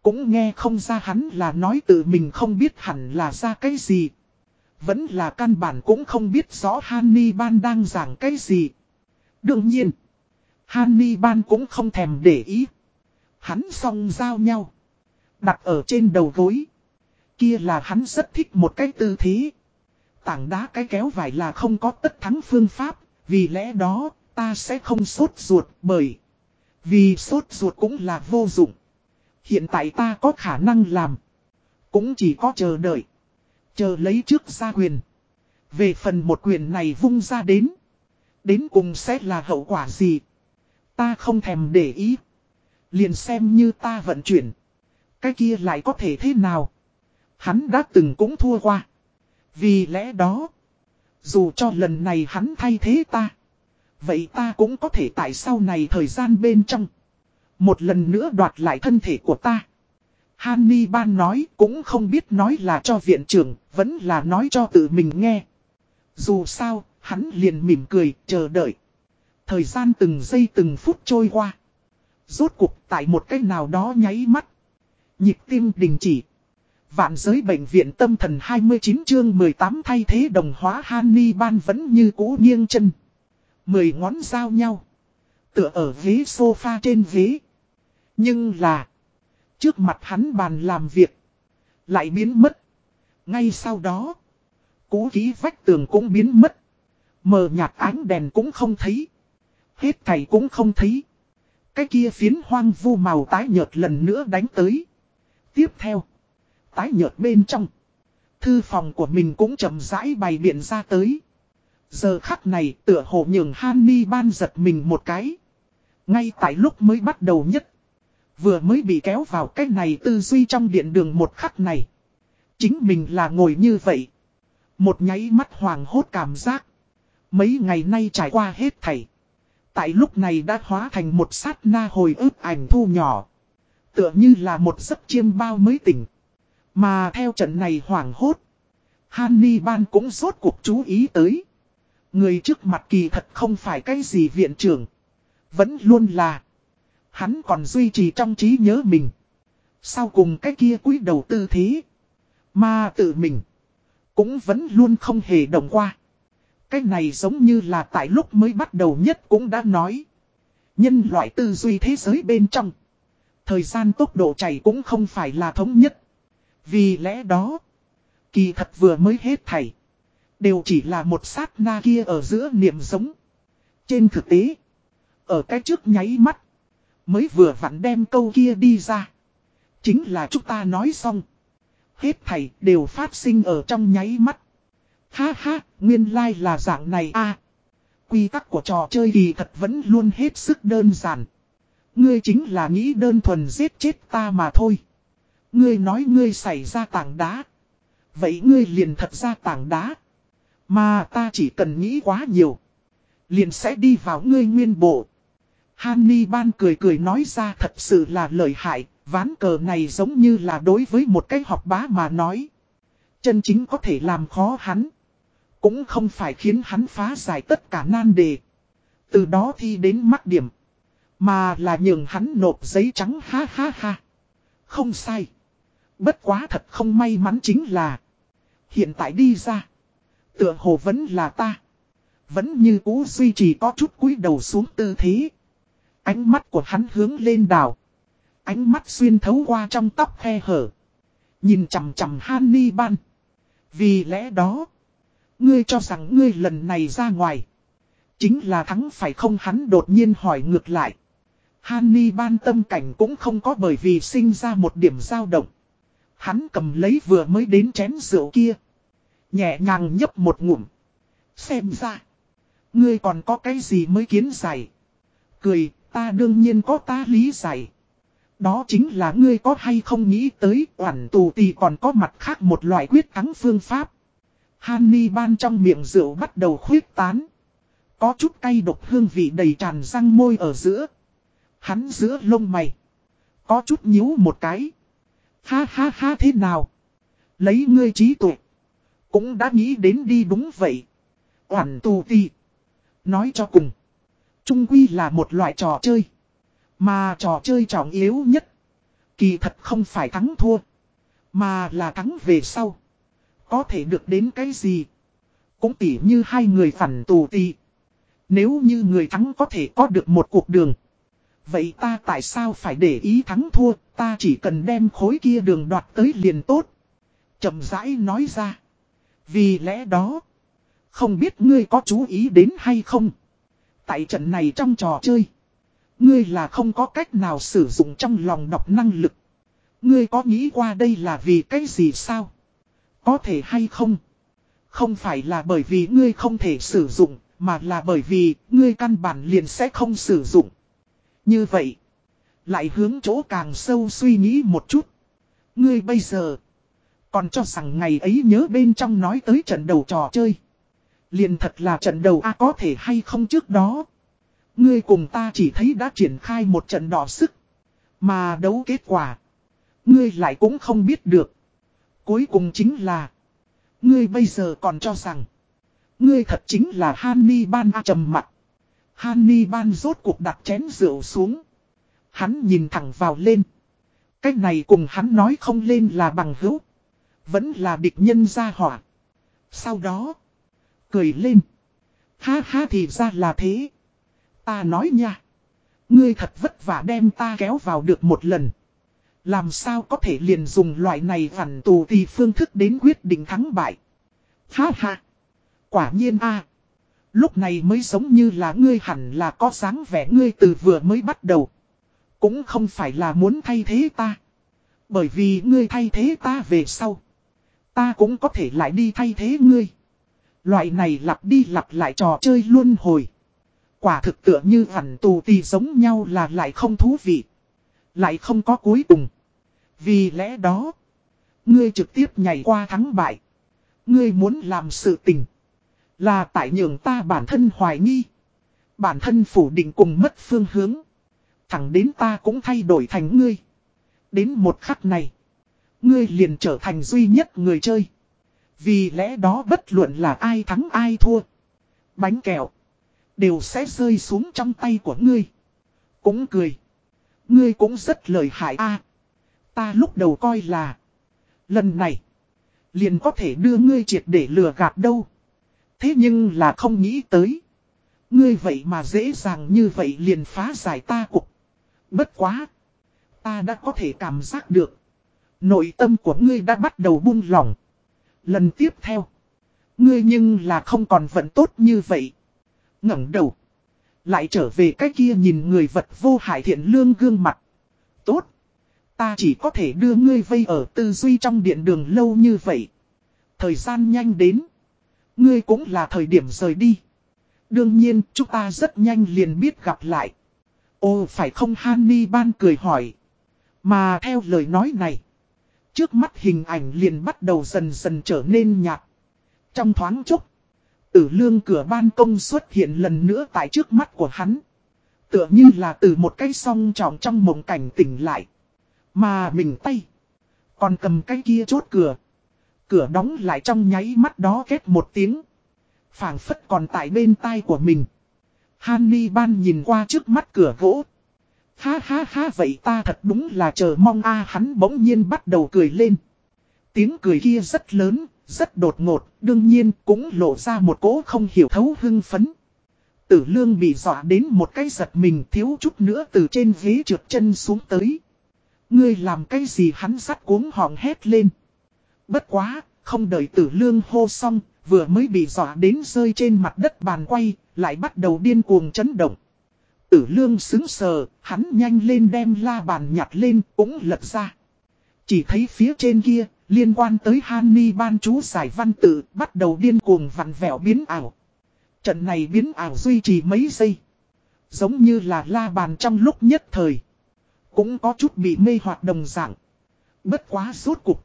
Cũng nghe không ra hắn là nói tự mình không biết hẳn là ra cái gì. Vẫn là căn bản cũng không biết rõ Ban đang giảng cái gì. Đương nhiên, Hannibal cũng không thèm để ý. Hắn song giao nhau. Đặt ở trên đầu gối. Kia là hắn rất thích một cái tư thế. Tảng đá cái kéo vải là không có tất thắng phương pháp. Vì lẽ đó, ta sẽ không sốt ruột bởi. Vì sốt ruột cũng là vô dụng. Hiện tại ta có khả năng làm. Cũng chỉ có chờ đợi. Chờ lấy trước ra quyền. Về phần một quyền này vung ra đến. Đến cùng sẽ là hậu quả gì? Ta không thèm để ý. Liền xem như ta vận chuyển. Cái kia lại có thể thế nào? Hắn đã từng cũng thua qua. Vì lẽ đó. Dù cho lần này hắn thay thế ta. Vậy ta cũng có thể tại sau này thời gian bên trong. Một lần nữa đoạt lại thân thể của ta. Hanni Ban nói cũng không biết nói là cho viện trưởng, vẫn là nói cho tự mình nghe. Dù sao, hắn liền mỉm cười, chờ đợi. Thời gian từng giây từng phút trôi qua. Rốt cuộc tại một cách nào đó nháy mắt. Nhịp tim đình chỉ. Vạn giới bệnh viện tâm thần 29 chương 18 thay thế đồng hóa Hany Ban vẫn như cũ nghiêng chân. Mười ngón giao nhau. Tựa ở ghế sofa trên ghế. Nhưng là. Trước mặt hắn bàn làm việc. Lại biến mất. Ngay sau đó. Cú ký vách tường cũng biến mất. Mờ nhạt ánh đèn cũng không thấy. Hết thầy cũng không thấy. Cái kia phiến hoang vu màu tái nhợt lần nữa đánh tới. Tiếp theo. Tái nhợt bên trong. Thư phòng của mình cũng chậm rãi bày biện ra tới. Giờ khắc này tựa hồ nhường Hanni ban giật mình một cái. Ngay tại lúc mới bắt đầu nhất. Vừa mới bị kéo vào cái này tư duy trong điện đường một khắc này. Chính mình là ngồi như vậy. Một nháy mắt hoàng hốt cảm giác. Mấy ngày nay trải qua hết thảy. Tại lúc này đã hóa thành một sát na hồi ức ảnh thu nhỏ. Tựa như là một giấc chiêm bao mới tỉnh. Mà theo trận này hoảng hốt. Hanni Ban cũng rốt cuộc chú ý tới. Người trước mặt kỳ thật không phải cái gì viện trưởng. Vẫn luôn là. Hắn còn duy trì trong trí nhớ mình. Sau cùng cái kia quý đầu tư thế. Mà tự mình. Cũng vẫn luôn không hề đồng qua. Cái này giống như là tại lúc mới bắt đầu nhất cũng đã nói. Nhân loại tư duy thế giới bên trong. Thời gian tốc độ chảy cũng không phải là thống nhất. Vì lẽ đó. Kỳ thật vừa mới hết thảy. Đều chỉ là một sát na kia ở giữa niệm giống. Trên thực tế, ở cái trước nháy mắt, mới vừa vặn đem câu kia đi ra. Chính là chúng ta nói xong. Hết thảy đều phát sinh ở trong nháy mắt. Ha ha, nguyên lai like là dạng này a. quy tắc của trò chơi kỳ thật vẫn luôn hết sức đơn giản. Ngươi chính là nghĩ đơn thuần giết chết ta mà thôi. Ngươi nói ngươi xảy ra tảng đá. Vậy ngươi liền thật ra tảng đá. Mà ta chỉ cần nghĩ quá nhiều. Liền sẽ đi vào ngươi nguyên bộ. Hanni ban cười cười nói ra thật sự là lợi hại. Ván cờ này giống như là đối với một cái học bá mà nói. Chân chính có thể làm khó hắn. Cũng không phải khiến hắn phá giải tất cả nan đề. Từ đó thi đến mắc điểm. Mà là nhường hắn nộp giấy trắng, ha ha ha. Không sai. Bất quá thật không may mắn chính là. Hiện tại đi ra. Tựa hồ vẫn là ta. Vẫn như cũ duy trì có chút cúi đầu xuống tư thế. Ánh mắt của hắn hướng lên đảo. Ánh mắt xuyên thấu qua trong tóc khe hở. Nhìn chằm chằm Hannibal. Vì lẽ đó. Ngươi cho rằng ngươi lần này ra ngoài. Chính là thắng phải không hắn đột nhiên hỏi ngược lại. Hannibal tâm cảnh cũng không có bởi vì sinh ra một điểm dao động. Hắn cầm lấy vừa mới đến chén rượu kia. Nhẹ nhàng nhấp một ngụm. Xem ra. Ngươi còn có cái gì mới kiến giải. Cười, ta đương nhiên có ta lý giải. Đó chính là ngươi có hay không nghĩ tới quản tù tì còn có mặt khác một loại quyết thắng phương pháp. Hanni ban trong miệng rượu bắt đầu khuyết tán. Có chút cay độc hương vị đầy tràn răng môi ở giữa. Hắn giữa lông mày. Có chút nhíu một cái. Ha ha ha thế nào? Lấy ngươi trí tuệ. Cũng đã nghĩ đến đi đúng vậy. Quản tù tì. Nói cho cùng. Trung quy là một loại trò chơi. Mà trò chơi trọng yếu nhất. Kỳ thật không phải thắng thua. Mà là thắng về sau. Có thể được đến cái gì. Cũng tỉ như hai người phản tù tì. Nếu như người thắng có thể có được một cuộc đường. Vậy ta tại sao phải để ý thắng thua, ta chỉ cần đem khối kia đường đoạt tới liền tốt. chậm rãi nói ra. Vì lẽ đó, không biết ngươi có chú ý đến hay không. Tại trận này trong trò chơi, ngươi là không có cách nào sử dụng trong lòng đọc năng lực. Ngươi có nghĩ qua đây là vì cái gì sao? Có thể hay không? Không phải là bởi vì ngươi không thể sử dụng, mà là bởi vì ngươi căn bản liền sẽ không sử dụng. Như vậy, lại hướng chỗ càng sâu suy nghĩ một chút. Ngươi bây giờ, còn cho rằng ngày ấy nhớ bên trong nói tới trận đầu trò chơi. Liền thật là trận đầu A có thể hay không trước đó. Ngươi cùng ta chỉ thấy đã triển khai một trận đỏ sức. Mà đấu kết quả. Ngươi lại cũng không biết được. Cuối cùng chính là. Ngươi bây giờ còn cho rằng. Ngươi thật chính là Hannibal A trầm mặt. Hannibal rốt cuộc đặt chén rượu xuống. Hắn nhìn thẳng vào lên. Cách này cùng hắn nói không lên là bằng hữu. Vẫn là địch nhân ra hỏa. Sau đó. Cười lên. Ha ha thì ra là thế. Ta nói nha. Ngươi thật vất vả đem ta kéo vào được một lần. Làm sao có thể liền dùng loại này phản tù thì phương thức đến quyết định thắng bại. Ha ha. Quả nhiên a Lúc này mới giống như là ngươi hẳn là có dáng vẻ ngươi từ vừa mới bắt đầu. Cũng không phải là muốn thay thế ta. Bởi vì ngươi thay thế ta về sau. Ta cũng có thể lại đi thay thế ngươi. Loại này lặp đi lặp lại trò chơi luôn hồi. Quả thực tựa như hẳn tù tì giống nhau là lại không thú vị. Lại không có cuối cùng. Vì lẽ đó. Ngươi trực tiếp nhảy qua thắng bại. Ngươi muốn làm sự tình. Là tại nhường ta bản thân hoài nghi. Bản thân phủ định cùng mất phương hướng. Thẳng đến ta cũng thay đổi thành ngươi. Đến một khắc này. Ngươi liền trở thành duy nhất người chơi. Vì lẽ đó bất luận là ai thắng ai thua. Bánh kẹo. Đều sẽ rơi xuống trong tay của ngươi. Cũng cười. Ngươi cũng rất lợi hại a. ta lúc đầu coi là. Lần này. Liền có thể đưa ngươi triệt để lừa gạt đâu. Thế nhưng là không nghĩ tới. Ngươi vậy mà dễ dàng như vậy liền phá giải ta cục. Bất quá. Ta đã có thể cảm giác được. Nội tâm của ngươi đã bắt đầu buông lỏng. Lần tiếp theo. Ngươi nhưng là không còn vận tốt như vậy. ngẩng đầu. Lại trở về cái kia nhìn người vật vô hại thiện lương gương mặt. Tốt. Ta chỉ có thể đưa ngươi vây ở tư duy trong điện đường lâu như vậy. Thời gian nhanh đến. Ngươi cũng là thời điểm rời đi. Đương nhiên, chúng ta rất nhanh liền biết gặp lại. Ồ phải không Hanni ban cười hỏi. Mà theo lời nói này. Trước mắt hình ảnh liền bắt đầu dần dần trở nên nhạt. Trong thoáng chốc. Tử lương cửa ban công xuất hiện lần nữa tại trước mắt của hắn. Tựa như là từ một cái song trọng trong mộng cảnh tỉnh lại. Mà mình tay. Còn cầm cái kia chốt cửa. Cửa đóng lại trong nháy mắt đó kết một tiếng. phảng phất còn tại bên tai của mình. Hanni ban nhìn qua trước mắt cửa gỗ. Ha ha ha vậy ta thật đúng là chờ mong a à, hắn bỗng nhiên bắt đầu cười lên. Tiếng cười kia rất lớn, rất đột ngột, đương nhiên cũng lộ ra một cỗ không hiểu thấu hưng phấn. Tử lương bị dọa đến một cái giật mình thiếu chút nữa từ trên ghế trượt chân xuống tới. Ngươi làm cái gì hắn sắt cuống họng hét lên. Bất quá, không đợi tử lương hô xong, vừa mới bị dọa đến rơi trên mặt đất bàn quay, lại bắt đầu điên cuồng chấn động. Tử lương xứng sờ, hắn nhanh lên đem la bàn nhặt lên, cũng lật ra. Chỉ thấy phía trên kia, liên quan tới Hanni ban chú giải văn tự, bắt đầu điên cuồng vặn vẹo biến ảo. Trận này biến ảo duy trì mấy giây. Giống như là la bàn trong lúc nhất thời. Cũng có chút bị mê hoạt đồng dạng. Bất quá suốt cục.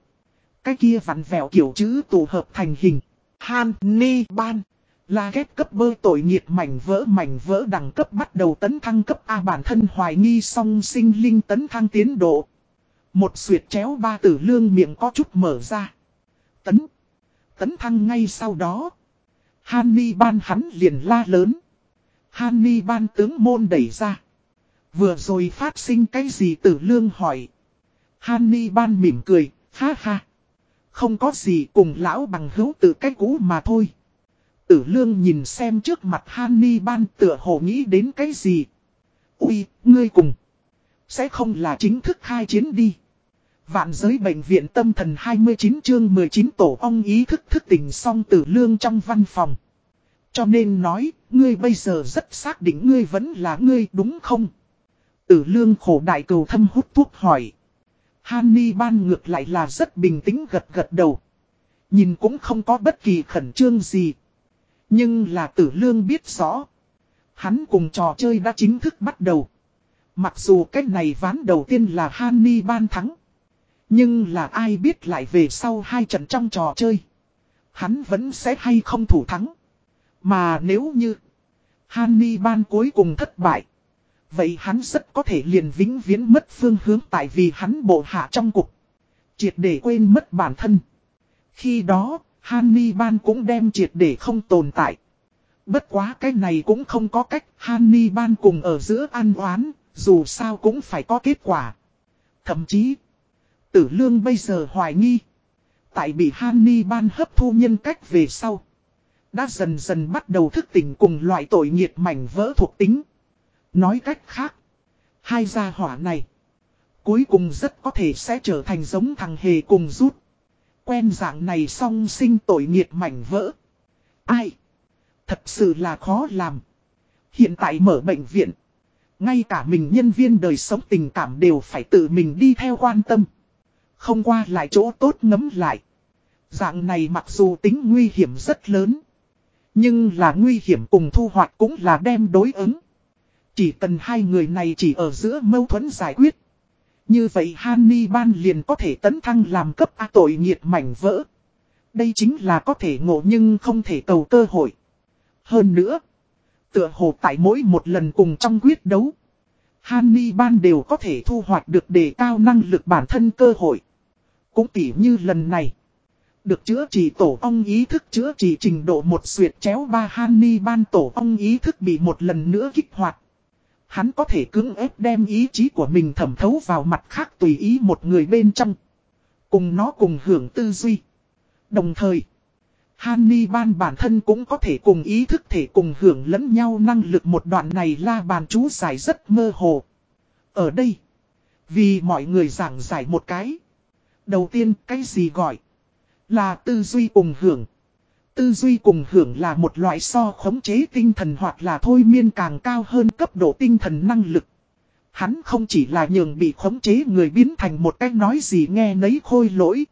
Cái kia vặn vẹo kiểu chữ tổ hợp thành hình. Hanni ban. Là ghép cấp bơ tội nghiệt mảnh vỡ mảnh vỡ đẳng cấp bắt đầu tấn thăng cấp A bản thân hoài nghi song sinh linh tấn thăng tiến độ. Một suyệt chéo ba tử lương miệng có chút mở ra. Tấn. Tấn thăng ngay sau đó. Hanni ban hắn liền la lớn. Hanni ban tướng môn đẩy ra. Vừa rồi phát sinh cái gì tử lương hỏi. Hanni ban mỉm cười, ha ha. Không có gì cùng lão bằng hữu từ cái cũ mà thôi. Tử lương nhìn xem trước mặt Hanni ban tựa hồ nghĩ đến cái gì. Ui, ngươi cùng. Sẽ không là chính thức hai chiến đi. Vạn giới bệnh viện tâm thần 29 chương 19 tổ ong ý thức thức tỉnh song tử lương trong văn phòng. Cho nên nói, ngươi bây giờ rất xác định ngươi vẫn là ngươi đúng không? Tử lương khổ đại cầu thâm hút thuốc hỏi. Hanni ban ngược lại là rất bình tĩnh gật gật đầu. Nhìn cũng không có bất kỳ khẩn trương gì. Nhưng là tử lương biết rõ. Hắn cùng trò chơi đã chính thức bắt đầu. Mặc dù cách này ván đầu tiên là Hanni ban thắng. Nhưng là ai biết lại về sau hai trận trong trò chơi. Hắn vẫn sẽ hay không thủ thắng. Mà nếu như Hanni ban cuối cùng thất bại. Vậy hắn rất có thể liền vĩnh viễn mất phương hướng tại vì hắn bộ hạ trong cục. Triệt để quên mất bản thân. Khi đó, Hanni ban cũng đem triệt để không tồn tại. Bất quá cái này cũng không có cách, Hanni ban cùng ở giữa an oán, dù sao cũng phải có kết quả. Thậm chí, tử lương bây giờ hoài nghi. Tại bị Hanni ban hấp thu nhân cách về sau. Đã dần dần bắt đầu thức tỉnh cùng loại tội nghiệt mảnh vỡ thuộc tính. Nói cách khác, hai gia hỏa này, cuối cùng rất có thể sẽ trở thành giống thằng hề cùng rút. Quen dạng này song sinh tội nghiệt mảnh vỡ. Ai? Thật sự là khó làm. Hiện tại mở bệnh viện. Ngay cả mình nhân viên đời sống tình cảm đều phải tự mình đi theo quan tâm. Không qua lại chỗ tốt ngấm lại. Dạng này mặc dù tính nguy hiểm rất lớn. Nhưng là nguy hiểm cùng thu hoạch cũng là đem đối ứng. Chỉ cần hai người này chỉ ở giữa mâu thuẫn giải quyết. Như vậy Hany Ban liền có thể tấn thăng làm cấp A tội nghiệt mảnh vỡ. Đây chính là có thể ngộ nhưng không thể cầu cơ hội. Hơn nữa, tựa hồ tại mỗi một lần cùng trong quyết đấu. Hany Ban đều có thể thu hoạch được đề cao năng lực bản thân cơ hội. Cũng tỉ như lần này. Được chữa trị tổ ong ý thức chữa trị trình độ một suyệt chéo ba Hanni Ban tổ ong ý thức bị một lần nữa kích hoạt. Hắn có thể cưỡng ép đem ý chí của mình thẩm thấu vào mặt khác tùy ý một người bên trong. Cùng nó cùng hưởng tư duy. Đồng thời, Hanni ban bản thân cũng có thể cùng ý thức thể cùng hưởng lẫn nhau năng lực một đoạn này la bàn chú giải rất mơ hồ. Ở đây, vì mọi người giảng giải một cái. Đầu tiên, cái gì gọi là tư duy cùng hưởng. Tư duy cùng hưởng là một loại so khống chế tinh thần hoặc là thôi miên càng cao hơn cấp độ tinh thần năng lực. Hắn không chỉ là nhường bị khống chế người biến thành một cách nói gì nghe nấy khôi lỗi.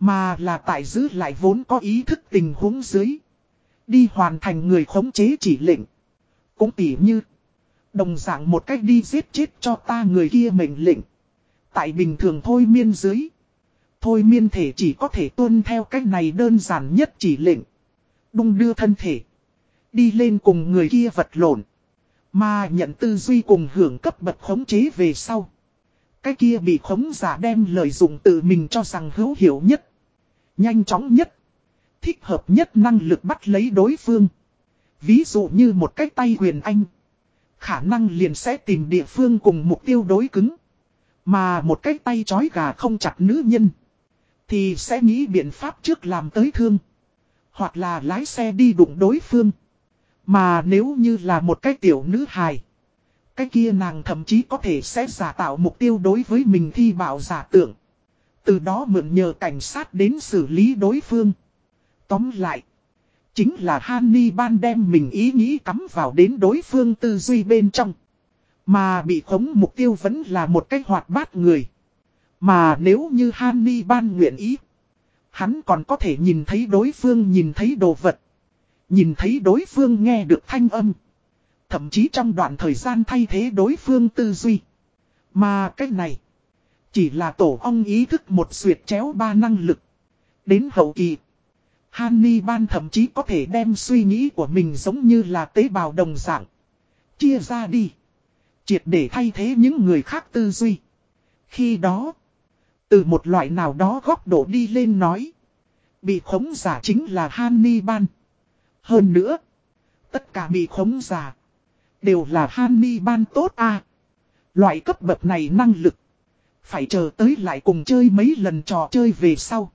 Mà là tại giữ lại vốn có ý thức tình huống dưới. Đi hoàn thành người khống chế chỉ lệnh. Cũng tỉ như. Đồng dạng một cách đi giết chết cho ta người kia mệnh lệnh. Tại bình thường thôi miên dưới. Thôi miên thể chỉ có thể tuân theo cách này đơn giản nhất chỉ lệnh. Đung đưa thân thể. Đi lên cùng người kia vật lộn. Mà nhận tư duy cùng hưởng cấp bậc khống chế về sau. Cái kia bị khống giả đem lợi dụng tự mình cho rằng hữu hiệu nhất. Nhanh chóng nhất. Thích hợp nhất năng lực bắt lấy đối phương. Ví dụ như một cái tay huyền anh. Khả năng liền sẽ tìm địa phương cùng mục tiêu đối cứng. Mà một cái tay chói gà không chặt nữ nhân. Thì sẽ nghĩ biện pháp trước làm tới thương. Hoặc là lái xe đi đụng đối phương. Mà nếu như là một cái tiểu nữ hài. Cái kia nàng thậm chí có thể sẽ giả tạo mục tiêu đối với mình thi bảo giả tưởng, Từ đó mượn nhờ cảnh sát đến xử lý đối phương. Tóm lại. Chính là Hanni Ban đem mình ý nghĩ cắm vào đến đối phương tư duy bên trong. Mà bị khống mục tiêu vẫn là một cách hoạt bát người. Mà nếu như Hany Ban nguyện ý. Hắn còn có thể nhìn thấy đối phương, nhìn thấy đồ vật. Nhìn thấy đối phương nghe được thanh âm. Thậm chí trong đoạn thời gian thay thế đối phương tư duy. Mà cách này. Chỉ là tổ ong ý thức một suyệt chéo ba năng lực. Đến hậu kỳ. Hany ban thậm chí có thể đem suy nghĩ của mình giống như là tế bào đồng dạng. Chia ra đi. Triệt để thay thế những người khác tư duy. Khi đó. Từ một loại nào đó góc độ đi lên nói. Bị khống giả chính là Hannibal. Hơn nữa. Tất cả bị khống giả. Đều là Hannibal tốt a Loại cấp bậc này năng lực. Phải chờ tới lại cùng chơi mấy lần trò chơi về sau.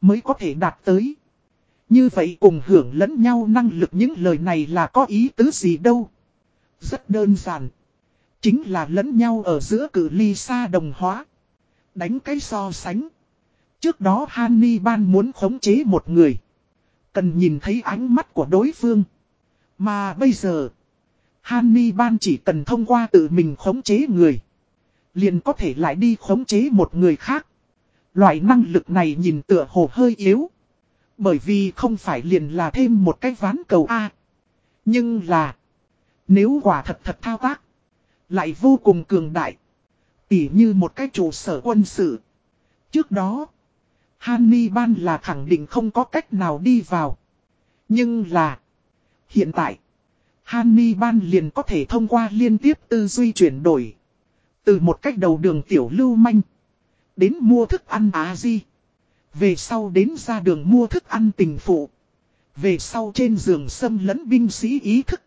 Mới có thể đạt tới. Như vậy cùng hưởng lẫn nhau năng lực những lời này là có ý tứ gì đâu. Rất đơn giản. Chính là lẫn nhau ở giữa cử ly xa đồng hóa. Đánh cái so sánh. Trước đó Hannibal muốn khống chế một người. Cần nhìn thấy ánh mắt của đối phương. Mà bây giờ. Hannibal chỉ cần thông qua tự mình khống chế người. Liền có thể lại đi khống chế một người khác. Loại năng lực này nhìn tựa hồ hơi yếu. Bởi vì không phải liền là thêm một cái ván cầu A. Nhưng là. Nếu quả thật thật thao tác. Lại vô cùng cường đại. Tỉ như một cái trụ sở quân sự. Trước đó. Hannibal là khẳng định không có cách nào đi vào. Nhưng là. Hiện tại. Hannibal liền có thể thông qua liên tiếp tư duy chuyển đổi. Từ một cách đầu đường tiểu lưu manh. Đến mua thức ăn á di. Về sau đến ra đường mua thức ăn tình phụ. Về sau trên giường xâm lẫn binh sĩ ý thức.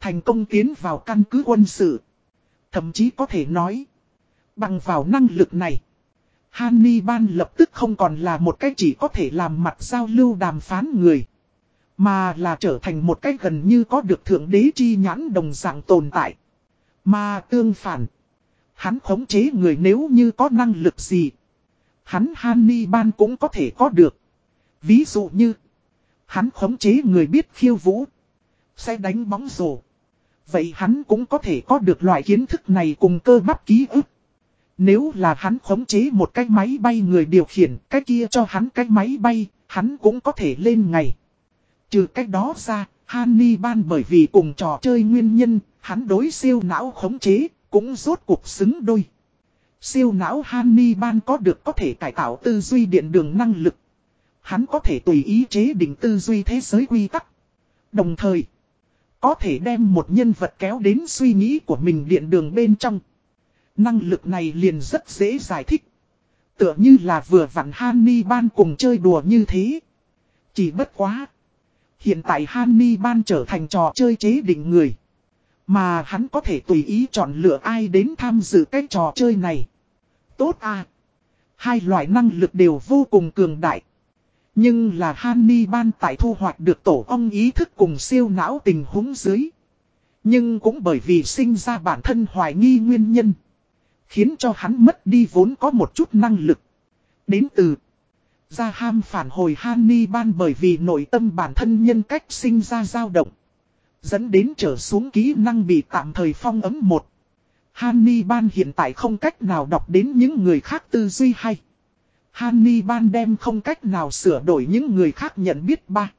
Thành công tiến vào căn cứ quân sự. Thậm chí có thể nói. Bằng vào năng lực này. Hannibal lập tức không còn là một cái chỉ có thể làm mặt giao lưu đàm phán người. Mà là trở thành một cái gần như có được thượng đế chi nhãn đồng dạng tồn tại. Mà tương phản. Hắn khống chế người nếu như có năng lực gì. Hắn Hannibal cũng có thể có được. Ví dụ như. Hắn khống chế người biết khiêu vũ. Sẽ đánh bóng rổ. Vậy hắn cũng có thể có được loại kiến thức này cùng cơ bắp ký ức. Nếu là hắn khống chế một cái máy bay người điều khiển, cái kia cho hắn cái máy bay, hắn cũng có thể lên ngày. Trừ cách đó ra, Hannibal bởi vì cùng trò chơi nguyên nhân, hắn đối siêu não khống chế, cũng rốt cuộc xứng đôi. Siêu não Hannibal có được có thể cải tạo tư duy điện đường năng lực. Hắn có thể tùy ý chế định tư duy thế giới quy tắc. Đồng thời, có thể đem một nhân vật kéo đến suy nghĩ của mình điện đường bên trong. Năng lực này liền rất dễ giải thích. Tựa như là vừa vặn Hannibal cùng chơi đùa như thế. Chỉ bất quá. Hiện tại Hannibal trở thành trò chơi chế định người. Mà hắn có thể tùy ý chọn lựa ai đến tham dự cái trò chơi này. Tốt à. Hai loại năng lực đều vô cùng cường đại. Nhưng là Hannibal tại thu hoạch được tổ ong ý thức cùng siêu não tình huống dưới. Nhưng cũng bởi vì sinh ra bản thân hoài nghi nguyên nhân. Khiến cho hắn mất đi vốn có một chút năng lực. Đến từ Ra ham phản hồi Hannibal bởi vì nội tâm bản thân nhân cách sinh ra dao động. Dẫn đến trở xuống kỹ năng bị tạm thời phong ấm một. Hannibal hiện tại không cách nào đọc đến những người khác tư duy hay. Hannibal đem không cách nào sửa đổi những người khác nhận biết ba.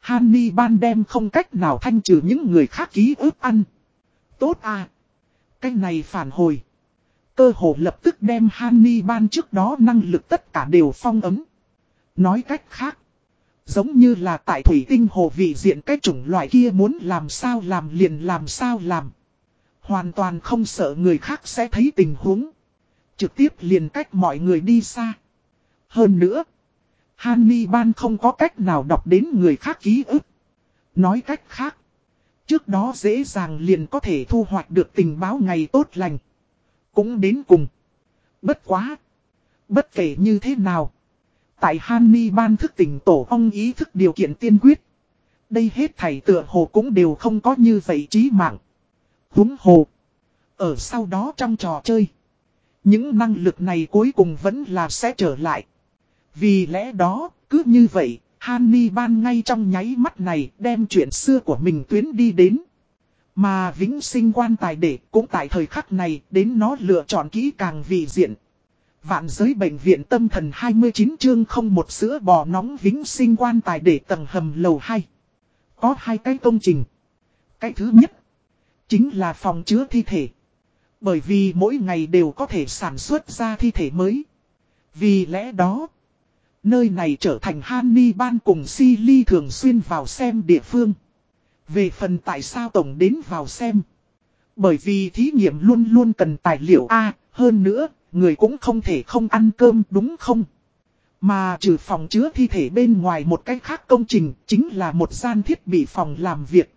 Hannibal đem không cách nào thanh trừ những người khác ký ức ăn. Tốt à. Cái này phản hồi. Cơ hồ lập tức đem Hannibal trước đó năng lực tất cả đều phong ấm. Nói cách khác. Giống như là tại thủy tinh hồ vị diện cái chủng loại kia muốn làm sao làm liền làm sao làm. Hoàn toàn không sợ người khác sẽ thấy tình huống. Trực tiếp liền cách mọi người đi xa. Hơn nữa. Hannibal không có cách nào đọc đến người khác ký ức. Nói cách khác. Trước đó dễ dàng liền có thể thu hoạch được tình báo ngày tốt lành. Cũng đến cùng. Bất quá. Bất kể như thế nào. Tại Hannibal thức tỉnh tổ ông ý thức điều kiện tiên quyết. Đây hết thảy tựa hồ cũng đều không có như vậy trí mạng. Húng hồ. Ở sau đó trong trò chơi. Những năng lực này cuối cùng vẫn là sẽ trở lại. Vì lẽ đó, cứ như vậy, Hannibal ngay trong nháy mắt này đem chuyện xưa của mình tuyến đi đến. Mà vĩnh sinh quan tài để cũng tại thời khắc này đến nó lựa chọn kỹ càng vị diện. Vạn giới bệnh viện tâm thần 29 chương không một sữa bò nóng vĩnh sinh quan tài để tầng hầm lầu 2. Có hai cái công trình. Cái thứ nhất, chính là phòng chứa thi thể. Bởi vì mỗi ngày đều có thể sản xuất ra thi thể mới. Vì lẽ đó, nơi này trở thành Hannibal cùng Silly thường xuyên vào xem địa phương. Về phần tại sao tổng đến vào xem. Bởi vì thí nghiệm luôn luôn cần tài liệu A, hơn nữa, người cũng không thể không ăn cơm đúng không? Mà trừ phòng chứa thi thể bên ngoài một cách khác công trình chính là một gian thiết bị phòng làm việc.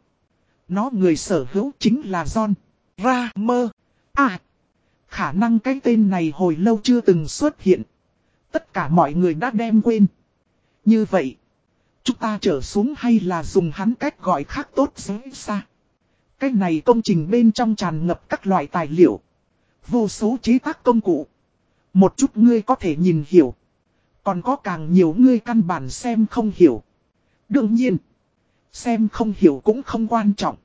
Nó người sở hữu chính là John Ramer. À, khả năng cái tên này hồi lâu chưa từng xuất hiện. Tất cả mọi người đã đem quên. Như vậy, chúng ta trở xuống hay là dùng hắn cách gọi khác tốt dễ xa. Cái này công trình bên trong tràn ngập các loại tài liệu. Vô số chế tác công cụ. Một chút ngươi có thể nhìn hiểu. Còn có càng nhiều ngươi căn bản xem không hiểu. Đương nhiên, xem không hiểu cũng không quan trọng.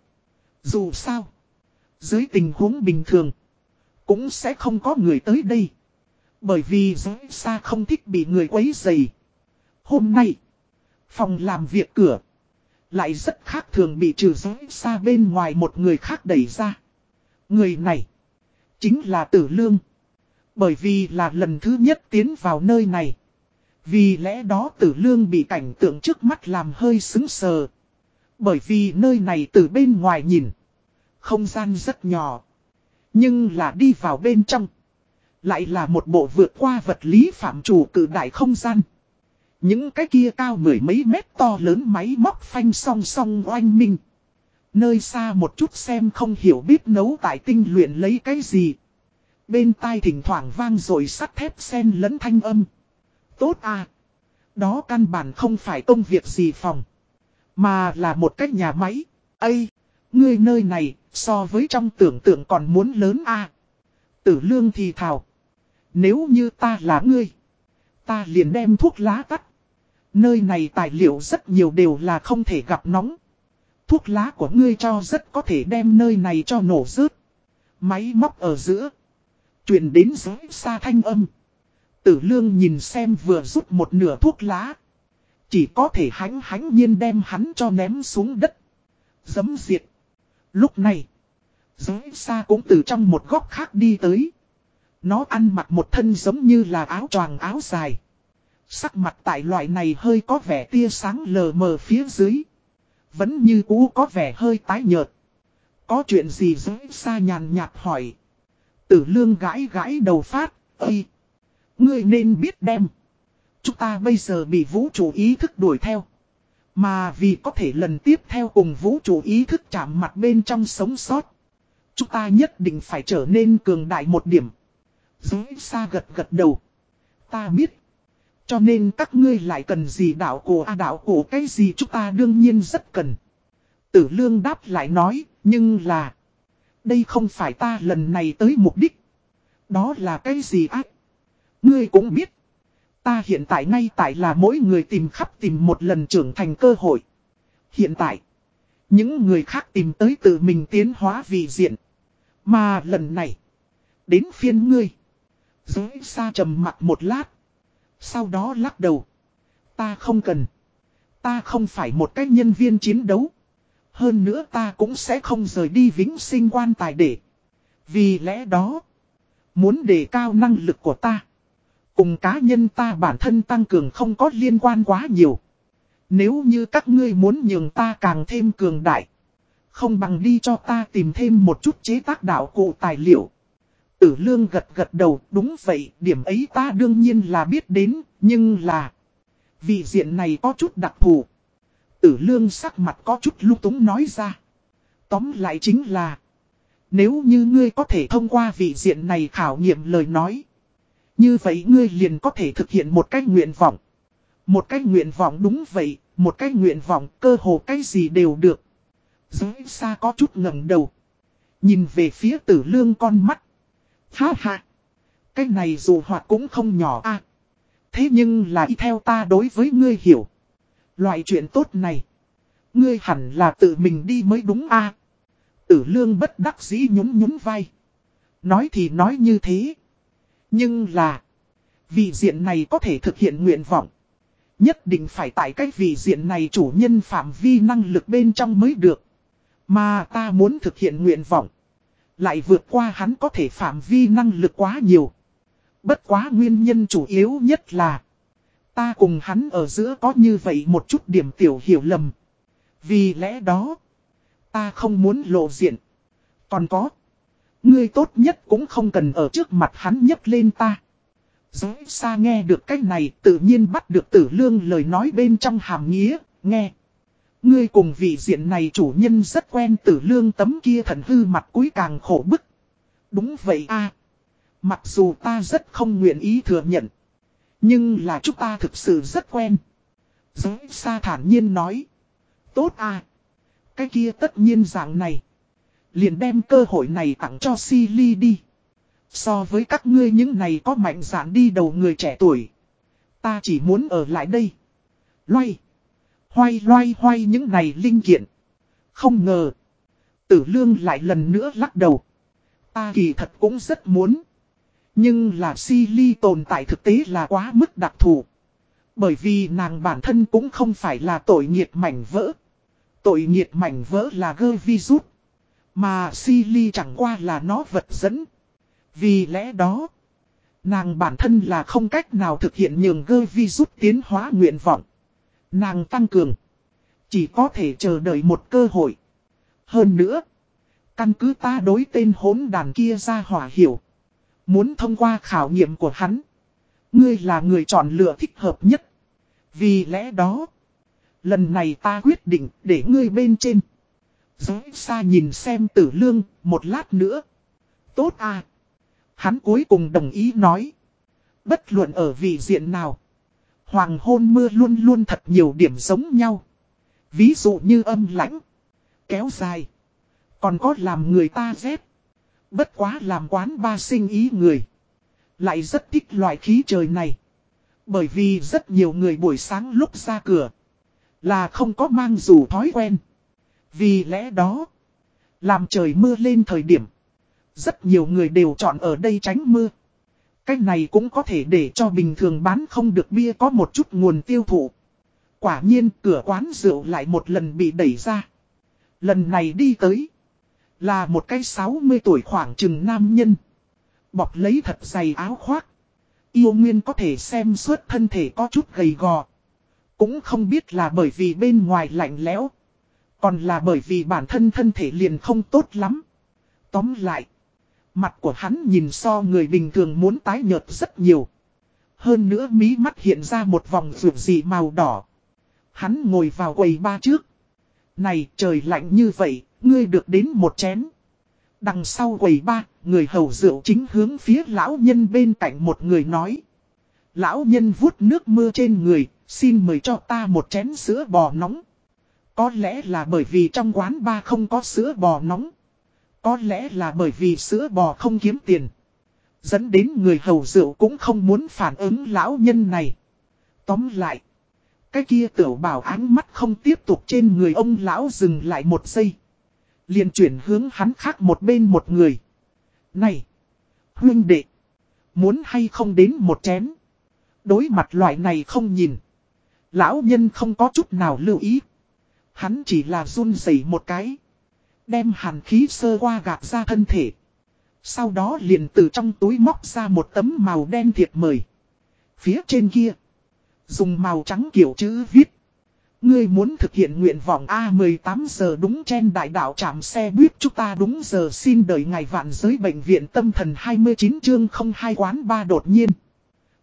Dù sao, dưới tình huống bình thường, cũng sẽ không có người tới đây. Bởi vì giới xa không thích bị người quấy dày. Hôm nay, phòng làm việc cửa, lại rất khác thường bị trừ giới xa bên ngoài một người khác đẩy ra. Người này, chính là tử lương. Bởi vì là lần thứ nhất tiến vào nơi này. Vì lẽ đó tử lương bị cảnh tượng trước mắt làm hơi xứng sờ. Bởi vì nơi này từ bên ngoài nhìn. Không gian rất nhỏ. Nhưng là đi vào bên trong. Lại là một bộ vượt qua vật lý phạm chủ cử đại không gian. Những cái kia cao mười mấy mét to lớn máy móc phanh song song oanh minh. Nơi xa một chút xem không hiểu biết nấu tại tinh luyện lấy cái gì. Bên tai thỉnh thoảng vang rồi sắt thép sen lẫn thanh âm. Tốt à. Đó căn bản không phải công việc gì phòng. Mà là một cái nhà máy. Ây! Ngươi nơi này, so với trong tưởng tượng còn muốn lớn a Tử lương thì thào. Nếu như ta là ngươi, ta liền đem thuốc lá tắt. Nơi này tài liệu rất nhiều đều là không thể gặp nóng. Thuốc lá của ngươi cho rất có thể đem nơi này cho nổ rớt. Máy móc ở giữa. Chuyển đến giới xa thanh âm. Tử lương nhìn xem vừa rút một nửa thuốc lá. Chỉ có thể hánh hánh nhiên đem hắn cho ném xuống đất. Dấm diệt. Lúc này. Giới xa cũng từ trong một góc khác đi tới. Nó ăn mặc một thân giống như là áo choàng áo dài. Sắc mặt tại loại này hơi có vẻ tia sáng lờ mờ phía dưới. Vẫn như cũ có vẻ hơi tái nhợt. Có chuyện gì dễ xa nhàn nhạt hỏi. Tử lương gãi gãi đầu phát, Ây! Ngươi nên biết đem. Chúng ta bây giờ bị vũ trụ ý thức đuổi theo. Mà vì có thể lần tiếp theo cùng vũ trụ ý thức chạm mặt bên trong sống sót. Chúng ta nhất định phải trở nên cường đại một điểm. Giới xa gật gật đầu. Ta biết. Cho nên các ngươi lại cần gì đạo cổ a à đạo cổ cái gì chúng ta đương nhiên rất cần. Tử lương đáp lại nói, nhưng là... Đây không phải ta lần này tới mục đích. Đó là cái gì ác? Ngươi cũng biết. Ta hiện tại ngay tại là mỗi người tìm khắp tìm một lần trưởng thành cơ hội. Hiện tại, những người khác tìm tới tự mình tiến hóa vì diện. Mà lần này, đến phiên ngươi. Giới xa trầm mặt một lát. Sau đó lắc đầu. Ta không cần. Ta không phải một cái nhân viên chiến đấu. Hơn nữa ta cũng sẽ không rời đi vĩnh sinh quan tài để. Vì lẽ đó, muốn đề cao năng lực của ta. Cùng cá nhân ta bản thân tăng cường không có liên quan quá nhiều. Nếu như các ngươi muốn nhường ta càng thêm cường đại. Không bằng đi cho ta tìm thêm một chút chế tác đạo cụ tài liệu. Tử lương gật gật đầu, đúng vậy, điểm ấy ta đương nhiên là biết đến, nhưng là... Vị diện này có chút đặc thù. Tử lương sắc mặt có chút lúc túng nói ra. Tóm lại chính là... Nếu như ngươi có thể thông qua vị diện này khảo nghiệm lời nói. Như vậy ngươi liền có thể thực hiện một cái nguyện vọng. Một cái nguyện vọng đúng vậy, một cái nguyện vọng cơ hồ cái gì đều được. Giới xa có chút ngẩng đầu. Nhìn về phía tử lương con mắt. Ha ha. Cái này dù hoạt cũng không nhỏ a à, Thế nhưng là y theo ta đối với ngươi hiểu. Loại chuyện tốt này. Ngươi hẳn là tự mình đi mới đúng a à, Tử lương bất đắc dĩ nhún nhún vai. Nói thì nói như thế. Nhưng là. Vị diện này có thể thực hiện nguyện vọng. Nhất định phải tại cái vị diện này chủ nhân phạm vi năng lực bên trong mới được. Mà ta muốn thực hiện nguyện vọng. Lại vượt qua hắn có thể phạm vi năng lực quá nhiều. Bất quá nguyên nhân chủ yếu nhất là. Ta cùng hắn ở giữa có như vậy một chút điểm tiểu hiểu lầm. Vì lẽ đó. Ta không muốn lộ diện. Còn có. Ngươi tốt nhất cũng không cần ở trước mặt hắn nhấc lên ta. Giới xa nghe được cách này tự nhiên bắt được tử lương lời nói bên trong hàm nghĩa, nghe. Ngươi cùng vị diện này chủ nhân rất quen tử lương tấm kia thần hư mặt cuối càng khổ bức. Đúng vậy a Mặc dù ta rất không nguyện ý thừa nhận. Nhưng là chúng ta thực sự rất quen. Giới xa thản nhiên nói. Tốt a Cái kia tất nhiên dạng này. Liền đem cơ hội này tặng cho Silly đi. So với các ngươi những này có mạnh dạn đi đầu người trẻ tuổi. Ta chỉ muốn ở lại đây. Loay. Hoay loay hoay những này linh kiện. Không ngờ. Tử lương lại lần nữa lắc đầu. Ta kỳ thật cũng rất muốn. Nhưng là si ly tồn tại thực tế là quá mức đặc thù. Bởi vì nàng bản thân cũng không phải là tội nghiệt mảnh vỡ. Tội nghiệt mảnh vỡ là gơ virus. Mà si ly chẳng qua là nó vật dẫn. Vì lẽ đó, nàng bản thân là không cách nào thực hiện nhường gơ virus tiến hóa nguyện vọng. Nàng tăng cường. Chỉ có thể chờ đợi một cơ hội. Hơn nữa. Căn cứ ta đối tên hốn đàn kia ra hỏa hiểu. Muốn thông qua khảo nghiệm của hắn. Ngươi là người chọn lựa thích hợp nhất. Vì lẽ đó. Lần này ta quyết định để ngươi bên trên. Giới xa nhìn xem tử lương một lát nữa. Tốt à. Hắn cuối cùng đồng ý nói. Bất luận ở vị diện nào. Hoàng hôn mưa luôn luôn thật nhiều điểm giống nhau. Ví dụ như âm lãnh. Kéo dài. Còn có làm người ta rét. Bất quá làm quán ba sinh ý người. Lại rất thích loại khí trời này. Bởi vì rất nhiều người buổi sáng lúc ra cửa. Là không có mang dù thói quen. Vì lẽ đó. Làm trời mưa lên thời điểm. Rất nhiều người đều chọn ở đây tránh mưa cách này cũng có thể để cho bình thường bán không được bia có một chút nguồn tiêu thụ. Quả nhiên, cửa quán rượu lại một lần bị đẩy ra. Lần này đi tới. Là một cái 60 tuổi khoảng chừng nam nhân. Bọc lấy thật dày áo khoác. Yêu nguyên có thể xem suốt thân thể có chút gầy gò. Cũng không biết là bởi vì bên ngoài lạnh lẽo. Còn là bởi vì bản thân thân thể liền không tốt lắm. Tóm lại. Mặt của hắn nhìn so người bình thường muốn tái nhợt rất nhiều. Hơn nữa mí mắt hiện ra một vòng rượu dị màu đỏ. Hắn ngồi vào quầy ba trước. Này trời lạnh như vậy, ngươi được đến một chén. Đằng sau quầy ba, người hầu rượu chính hướng phía lão nhân bên cạnh một người nói. Lão nhân vuốt nước mưa trên người, xin mời cho ta một chén sữa bò nóng. Có lẽ là bởi vì trong quán ba không có sữa bò nóng. Có lẽ là bởi vì sữa bò không kiếm tiền. Dẫn đến người hầu rượu cũng không muốn phản ứng lão nhân này. Tóm lại. Cái kia tiểu bảo ánh mắt không tiếp tục trên người ông lão dừng lại một giây. liền chuyển hướng hắn khác một bên một người. Này! Huynh đệ! Muốn hay không đến một chén? Đối mặt loại này không nhìn. Lão nhân không có chút nào lưu ý. Hắn chỉ là run rẩy một cái. Đem hàn khí sơ qua gạt ra thân thể. Sau đó liền từ trong túi móc ra một tấm màu đen thiệt mời. Phía trên kia. Dùng màu trắng kiểu chữ viết. Ngươi muốn thực hiện nguyện vọng A18 giờ đúng trên đại đạo trạm xe buýt chúng ta đúng giờ xin đợi ngày vạn giới bệnh viện tâm thần 29 chương 02 quán ba đột nhiên.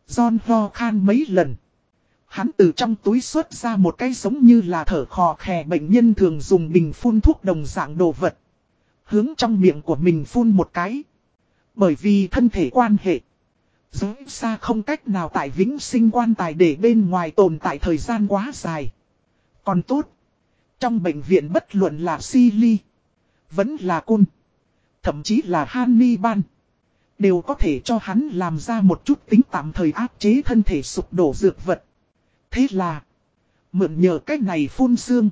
John ho khan mấy lần. Hắn từ trong túi xuất ra một cái giống như là thở khò khè bệnh nhân thường dùng bình phun thuốc đồng dạng đồ vật. Hướng trong miệng của mình phun một cái. Bởi vì thân thể quan hệ. Giới xa không cách nào tại vĩnh sinh quan tài để bên ngoài tồn tại thời gian quá dài. Còn tốt. Trong bệnh viện bất luận là Silly. Vẫn là Cun. Thậm chí là Hannibal. Đều có thể cho hắn làm ra một chút tính tạm thời áp chế thân thể sụp đổ dược vật. Thế là. Mượn nhờ cách này phun xương.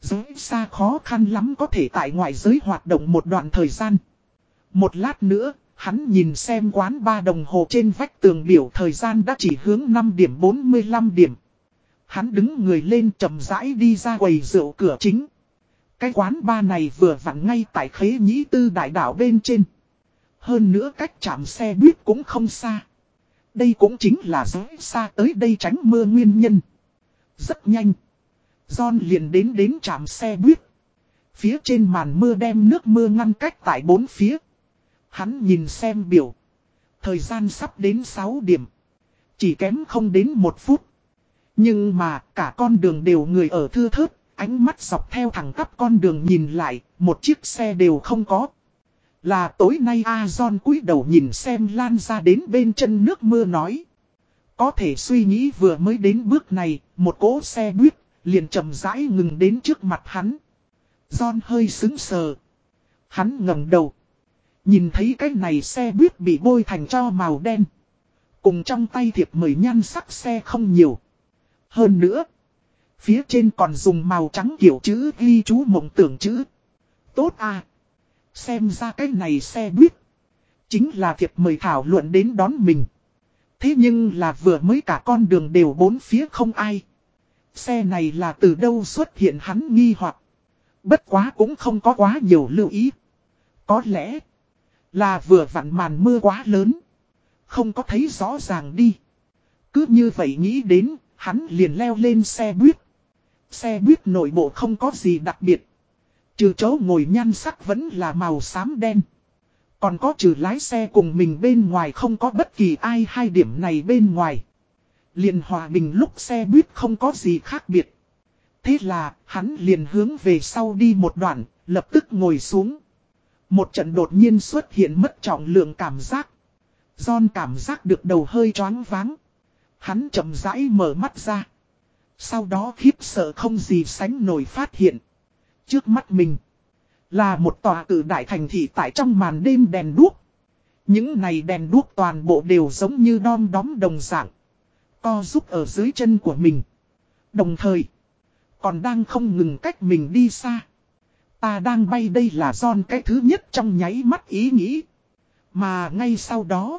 Giới xa khó khăn lắm có thể tại ngoại giới hoạt động một đoạn thời gian. Một lát nữa, hắn nhìn xem quán ba đồng hồ trên vách tường biểu thời gian đã chỉ hướng 5 điểm 45 điểm. Hắn đứng người lên chậm rãi đi ra quầy rượu cửa chính. Cái quán ba này vừa vặn ngay tại khế nhĩ tư đại đảo bên trên. Hơn nữa cách chạm xe buýt cũng không xa. Đây cũng chính là giới xa tới đây tránh mưa nguyên nhân. Rất nhanh. John liền đến đến trạm xe buýt. Phía trên màn mưa đem nước mưa ngăn cách tại bốn phía. Hắn nhìn xem biểu. Thời gian sắp đến 6 điểm. Chỉ kém không đến một phút. Nhưng mà cả con đường đều người ở thư thớt. Ánh mắt dọc theo thẳng tắp con đường nhìn lại. Một chiếc xe đều không có. Là tối nay A John cúi đầu nhìn xem lan ra đến bên chân nước mưa nói. Có thể suy nghĩ vừa mới đến bước này, một cỗ xe buýt, liền chậm rãi ngừng đến trước mặt hắn. John hơi sững sờ. Hắn ngẩng đầu. Nhìn thấy cái này xe buýt bị bôi thành cho màu đen. Cùng trong tay thiệp mời nhan sắc xe không nhiều. Hơn nữa. Phía trên còn dùng màu trắng kiểu chữ ghi chú mộng tưởng chữ. Tốt à. Xem ra cái này xe buýt. Chính là thiệp mời thảo luận đến đón mình. Thế nhưng là vừa mới cả con đường đều bốn phía không ai. Xe này là từ đâu xuất hiện hắn nghi hoặc Bất quá cũng không có quá nhiều lưu ý. Có lẽ là vừa vặn màn mưa quá lớn. Không có thấy rõ ràng đi. Cứ như vậy nghĩ đến, hắn liền leo lên xe buýt. Xe buýt nội bộ không có gì đặc biệt. Trừ chỗ ngồi nhan sắc vẫn là màu xám đen. Còn có trừ lái xe cùng mình bên ngoài không có bất kỳ ai hai điểm này bên ngoài. Liền hòa bình lúc xe buýt không có gì khác biệt. Thế là, hắn liền hướng về sau đi một đoạn, lập tức ngồi xuống. Một trận đột nhiên xuất hiện mất trọng lượng cảm giác. John cảm giác được đầu hơi choáng váng. Hắn chậm rãi mở mắt ra. Sau đó khiếp sợ không gì sánh nổi phát hiện. Trước mắt mình. Là một tòa cử đại thành thị tại trong màn đêm đèn đuốc. Những này đèn đuốc toàn bộ đều giống như đom đóm đồng dạng. Co giúp ở dưới chân của mình. Đồng thời. Còn đang không ngừng cách mình đi xa. Ta đang bay đây là John cái thứ nhất trong nháy mắt ý nghĩ. Mà ngay sau đó.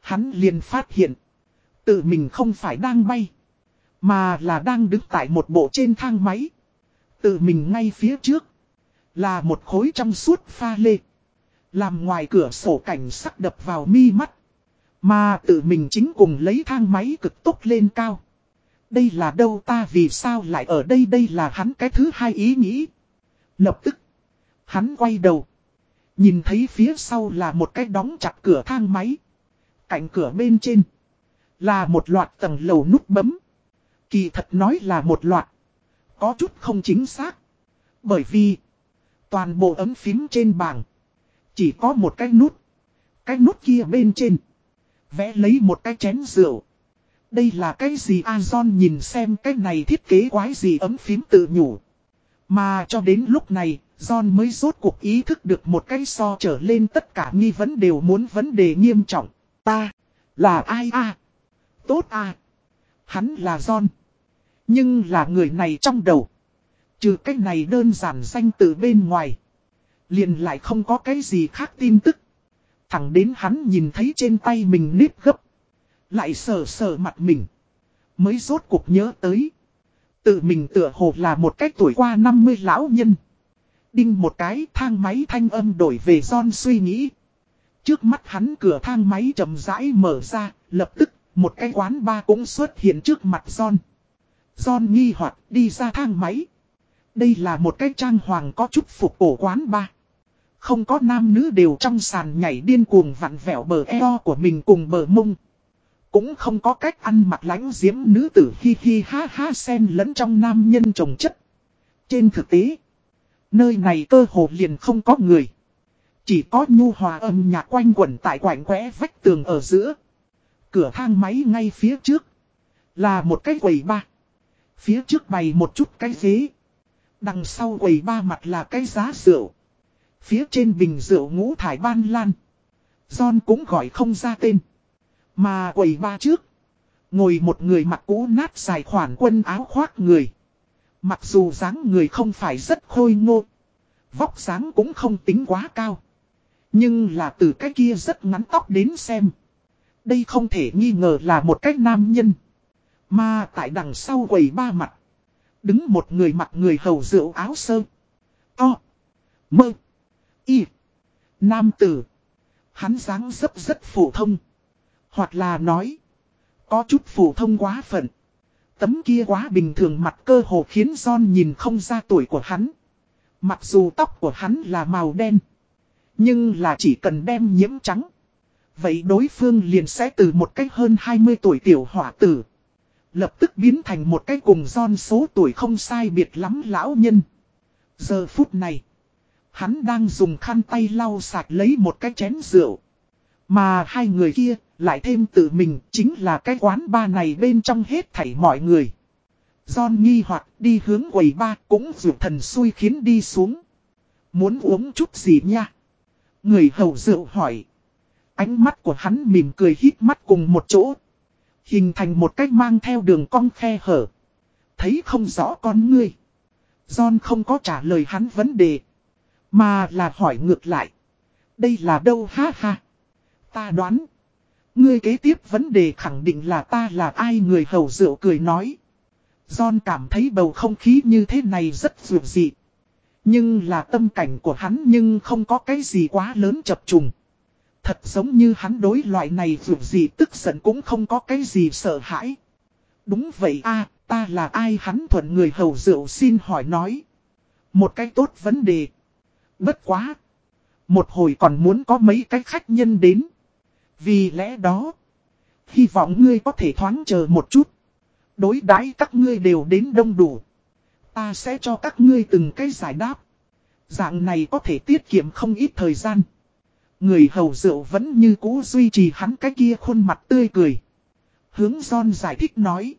Hắn liền phát hiện. Tự mình không phải đang bay. Mà là đang đứng tại một bộ trên thang máy. Tự mình ngay phía trước. Là một khối trong suốt pha lê. Làm ngoài cửa sổ cảnh sắc đập vào mi mắt. Mà tự mình chính cùng lấy thang máy cực tốc lên cao. Đây là đâu ta vì sao lại ở đây đây là hắn cái thứ hai ý nghĩ. Lập tức. Hắn quay đầu. Nhìn thấy phía sau là một cái đóng chặt cửa thang máy. Cạnh cửa bên trên. Là một loạt tầng lầu nút bấm. Kỳ thật nói là một loạt. Có chút không chính xác. Bởi vì. Toàn bộ ấm phím trên bảng. Chỉ có một cái nút. Cái nút kia bên trên. Vẽ lấy một cái chén rượu. Đây là cái gì Azon nhìn xem cái này thiết kế quái gì ấm phím tự nhủ. Mà cho đến lúc này, John mới rốt cuộc ý thức được một cái so trở lên tất cả nghi vấn đều muốn vấn đề nghiêm trọng. Ta, là ai à? Tốt à? Hắn là John. Nhưng là người này trong đầu. Trừ cái này đơn giản danh từ bên ngoài. Liền lại không có cái gì khác tin tức. Thẳng đến hắn nhìn thấy trên tay mình nếp gấp. Lại sờ sờ mặt mình. Mới rốt cuộc nhớ tới. Tự mình tựa hồ là một cách tuổi qua 50 lão nhân. Đinh một cái thang máy thanh âm đổi về John suy nghĩ. Trước mắt hắn cửa thang máy chậm rãi mở ra, lập tức, một cái quán ba cũng xuất hiện trước mặt John. John nghi hoặc đi ra thang máy. Đây là một cái trang hoàng có chút phục cổ quán ba. Không có nam nữ đều trong sàn nhảy điên cuồng vặn vẹo bờ eo của mình cùng bờ mông. Cũng không có cách ăn mặc lánh diễm nữ tử hi hi ha ha sen lẫn trong nam nhân trồng chất. Trên thực tế, nơi này cơ hồ liền không có người. Chỉ có nhu hòa âm nhạc quanh quẩn tại quảnh quẽ vách tường ở giữa. Cửa thang máy ngay phía trước. Là một cái quầy ba. Phía trước bày một chút cái ghế. Đằng sau quầy ba mặt là cái giá rượu. Phía trên bình rượu ngũ thải ban lan. John cũng gọi không ra tên. Mà quầy ba trước. Ngồi một người mặc cũ nát dài khoản quân áo khoác người. Mặc dù dáng người không phải rất khôi ngô. Vóc dáng cũng không tính quá cao. Nhưng là từ cái kia rất ngắn tóc đến xem. Đây không thể nghi ngờ là một cách nam nhân. Mà tại đằng sau quầy ba mặt. Đứng một người mặc người hầu rượu áo sơ. o Mơ. Y. Nam tử. Hắn dáng dấp rất phổ thông. Hoặc là nói. Có chút phổ thông quá phận. Tấm kia quá bình thường mặt cơ hồ khiến John nhìn không ra tuổi của hắn. Mặc dù tóc của hắn là màu đen. Nhưng là chỉ cần đem nhiễm trắng. Vậy đối phương liền sẽ từ một cách hơn 20 tuổi tiểu hỏa tử. Lập tức biến thành một cái cùng John số tuổi không sai biệt lắm lão nhân. Giờ phút này. Hắn đang dùng khăn tay lau sạch lấy một cái chén rượu. Mà hai người kia, lại thêm tự mình, chính là cái quán ba này bên trong hết thảy mọi người. John nghi hoặc đi hướng quầy ba cũng rượu thần xui khiến đi xuống. Muốn uống chút gì nha? Người hầu rượu hỏi. Ánh mắt của hắn mỉm cười hít mắt cùng một chỗ. Hình thành một cách mang theo đường cong khe hở. Thấy không rõ con ngươi. John không có trả lời hắn vấn đề. Mà là hỏi ngược lại. Đây là đâu ha ha. Ta đoán. Ngươi kế tiếp vấn đề khẳng định là ta là ai người hầu rượu cười nói. John cảm thấy bầu không khí như thế này rất vượt dị. Nhưng là tâm cảnh của hắn nhưng không có cái gì quá lớn chập trùng. Thật giống như hắn đối loại này dù gì tức giận cũng không có cái gì sợ hãi. Đúng vậy a, ta là ai hắn thuận người hầu rượu xin hỏi nói. Một cái tốt vấn đề. Bất quá. Một hồi còn muốn có mấy cái khách nhân đến. Vì lẽ đó. Hy vọng ngươi có thể thoáng chờ một chút. Đối đãi các ngươi đều đến đông đủ. Ta sẽ cho các ngươi từng cái giải đáp. Dạng này có thể tiết kiệm không ít thời gian. Người hầu rượu vẫn như cũ duy trì hắn cái kia khuôn mặt tươi cười. Hướng John giải thích nói.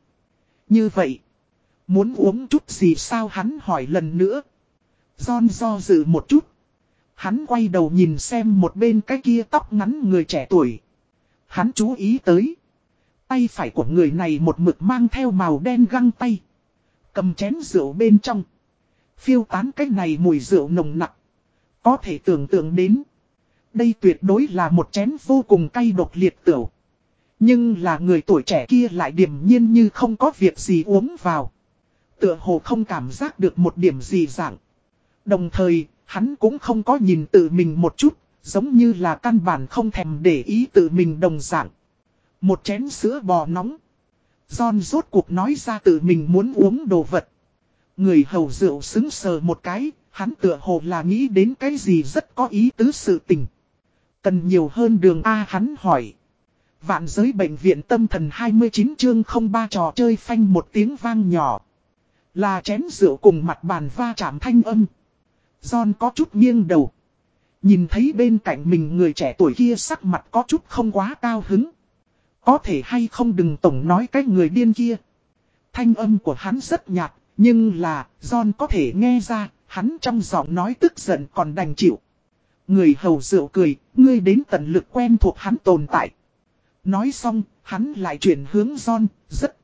Như vậy. Muốn uống chút gì sao hắn hỏi lần nữa. John do dự một chút. Hắn quay đầu nhìn xem một bên cái kia tóc ngắn người trẻ tuổi. Hắn chú ý tới. Tay phải của người này một mực mang theo màu đen găng tay. Cầm chén rượu bên trong. Phiêu tán cái này mùi rượu nồng nặng. Có thể tưởng tượng đến. Đây tuyệt đối là một chén vô cùng cay độc liệt tửu. Nhưng là người tuổi trẻ kia lại điềm nhiên như không có việc gì uống vào. Tựa hồ không cảm giác được một điểm gì dạng. Đồng thời, hắn cũng không có nhìn tự mình một chút, giống như là căn bản không thèm để ý tự mình đồng dạng. Một chén sữa bò nóng. John rốt cuộc nói ra tự mình muốn uống đồ vật. Người hầu rượu xứng sờ một cái, hắn tựa hồ là nghĩ đến cái gì rất có ý tứ sự tình. Cần nhiều hơn đường A hắn hỏi. Vạn giới bệnh viện tâm thần 29 chương 03 trò chơi phanh một tiếng vang nhỏ. Là chén rượu cùng mặt bàn va chạm thanh âm. John có chút nghiêng đầu. Nhìn thấy bên cạnh mình người trẻ tuổi kia sắc mặt có chút không quá cao hứng. Có thể hay không đừng tổng nói cái người điên kia. Thanh âm của hắn rất nhạt, Nhưng là, John có thể nghe ra, hắn trong giọng nói tức giận còn đành chịu. Người hầu rượu cười, ngươi đến tận lực quen thuộc hắn tồn tại. Nói xong, hắn lại chuyển hướng John, rất.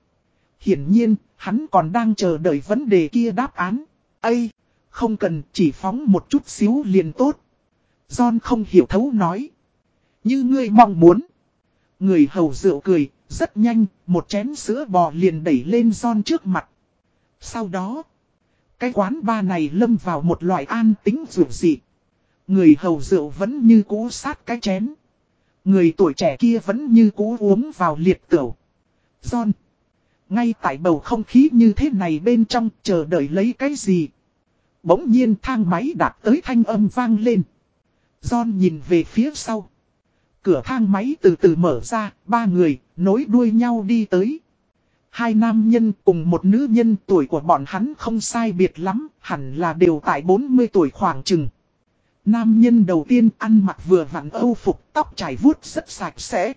Hiển nhiên, hắn còn đang chờ đợi vấn đề kia đáp án. Ây, không cần chỉ phóng một chút xíu liền tốt. John không hiểu thấu nói. Như ngươi mong muốn. Người hầu rượu cười, rất nhanh, một chén sữa bò liền đẩy lên John trước mặt. Sau đó, cái quán ba này lâm vào một loại an tính rượu dị. Người hầu rượu vẫn như cũ sát cái chén. Người tuổi trẻ kia vẫn như cũ uống vào liệt tửu. John. Ngay tại bầu không khí như thế này bên trong chờ đợi lấy cái gì. Bỗng nhiên thang máy đạt tới thanh âm vang lên. John nhìn về phía sau. Cửa thang máy từ từ mở ra, ba người, nối đuôi nhau đi tới. Hai nam nhân cùng một nữ nhân tuổi của bọn hắn không sai biệt lắm, hẳn là đều tại 40 tuổi khoảng chừng. Nam nhân đầu tiên ăn mặc vừa vặn âu phục, tóc trải vuốt rất sạch sẽ.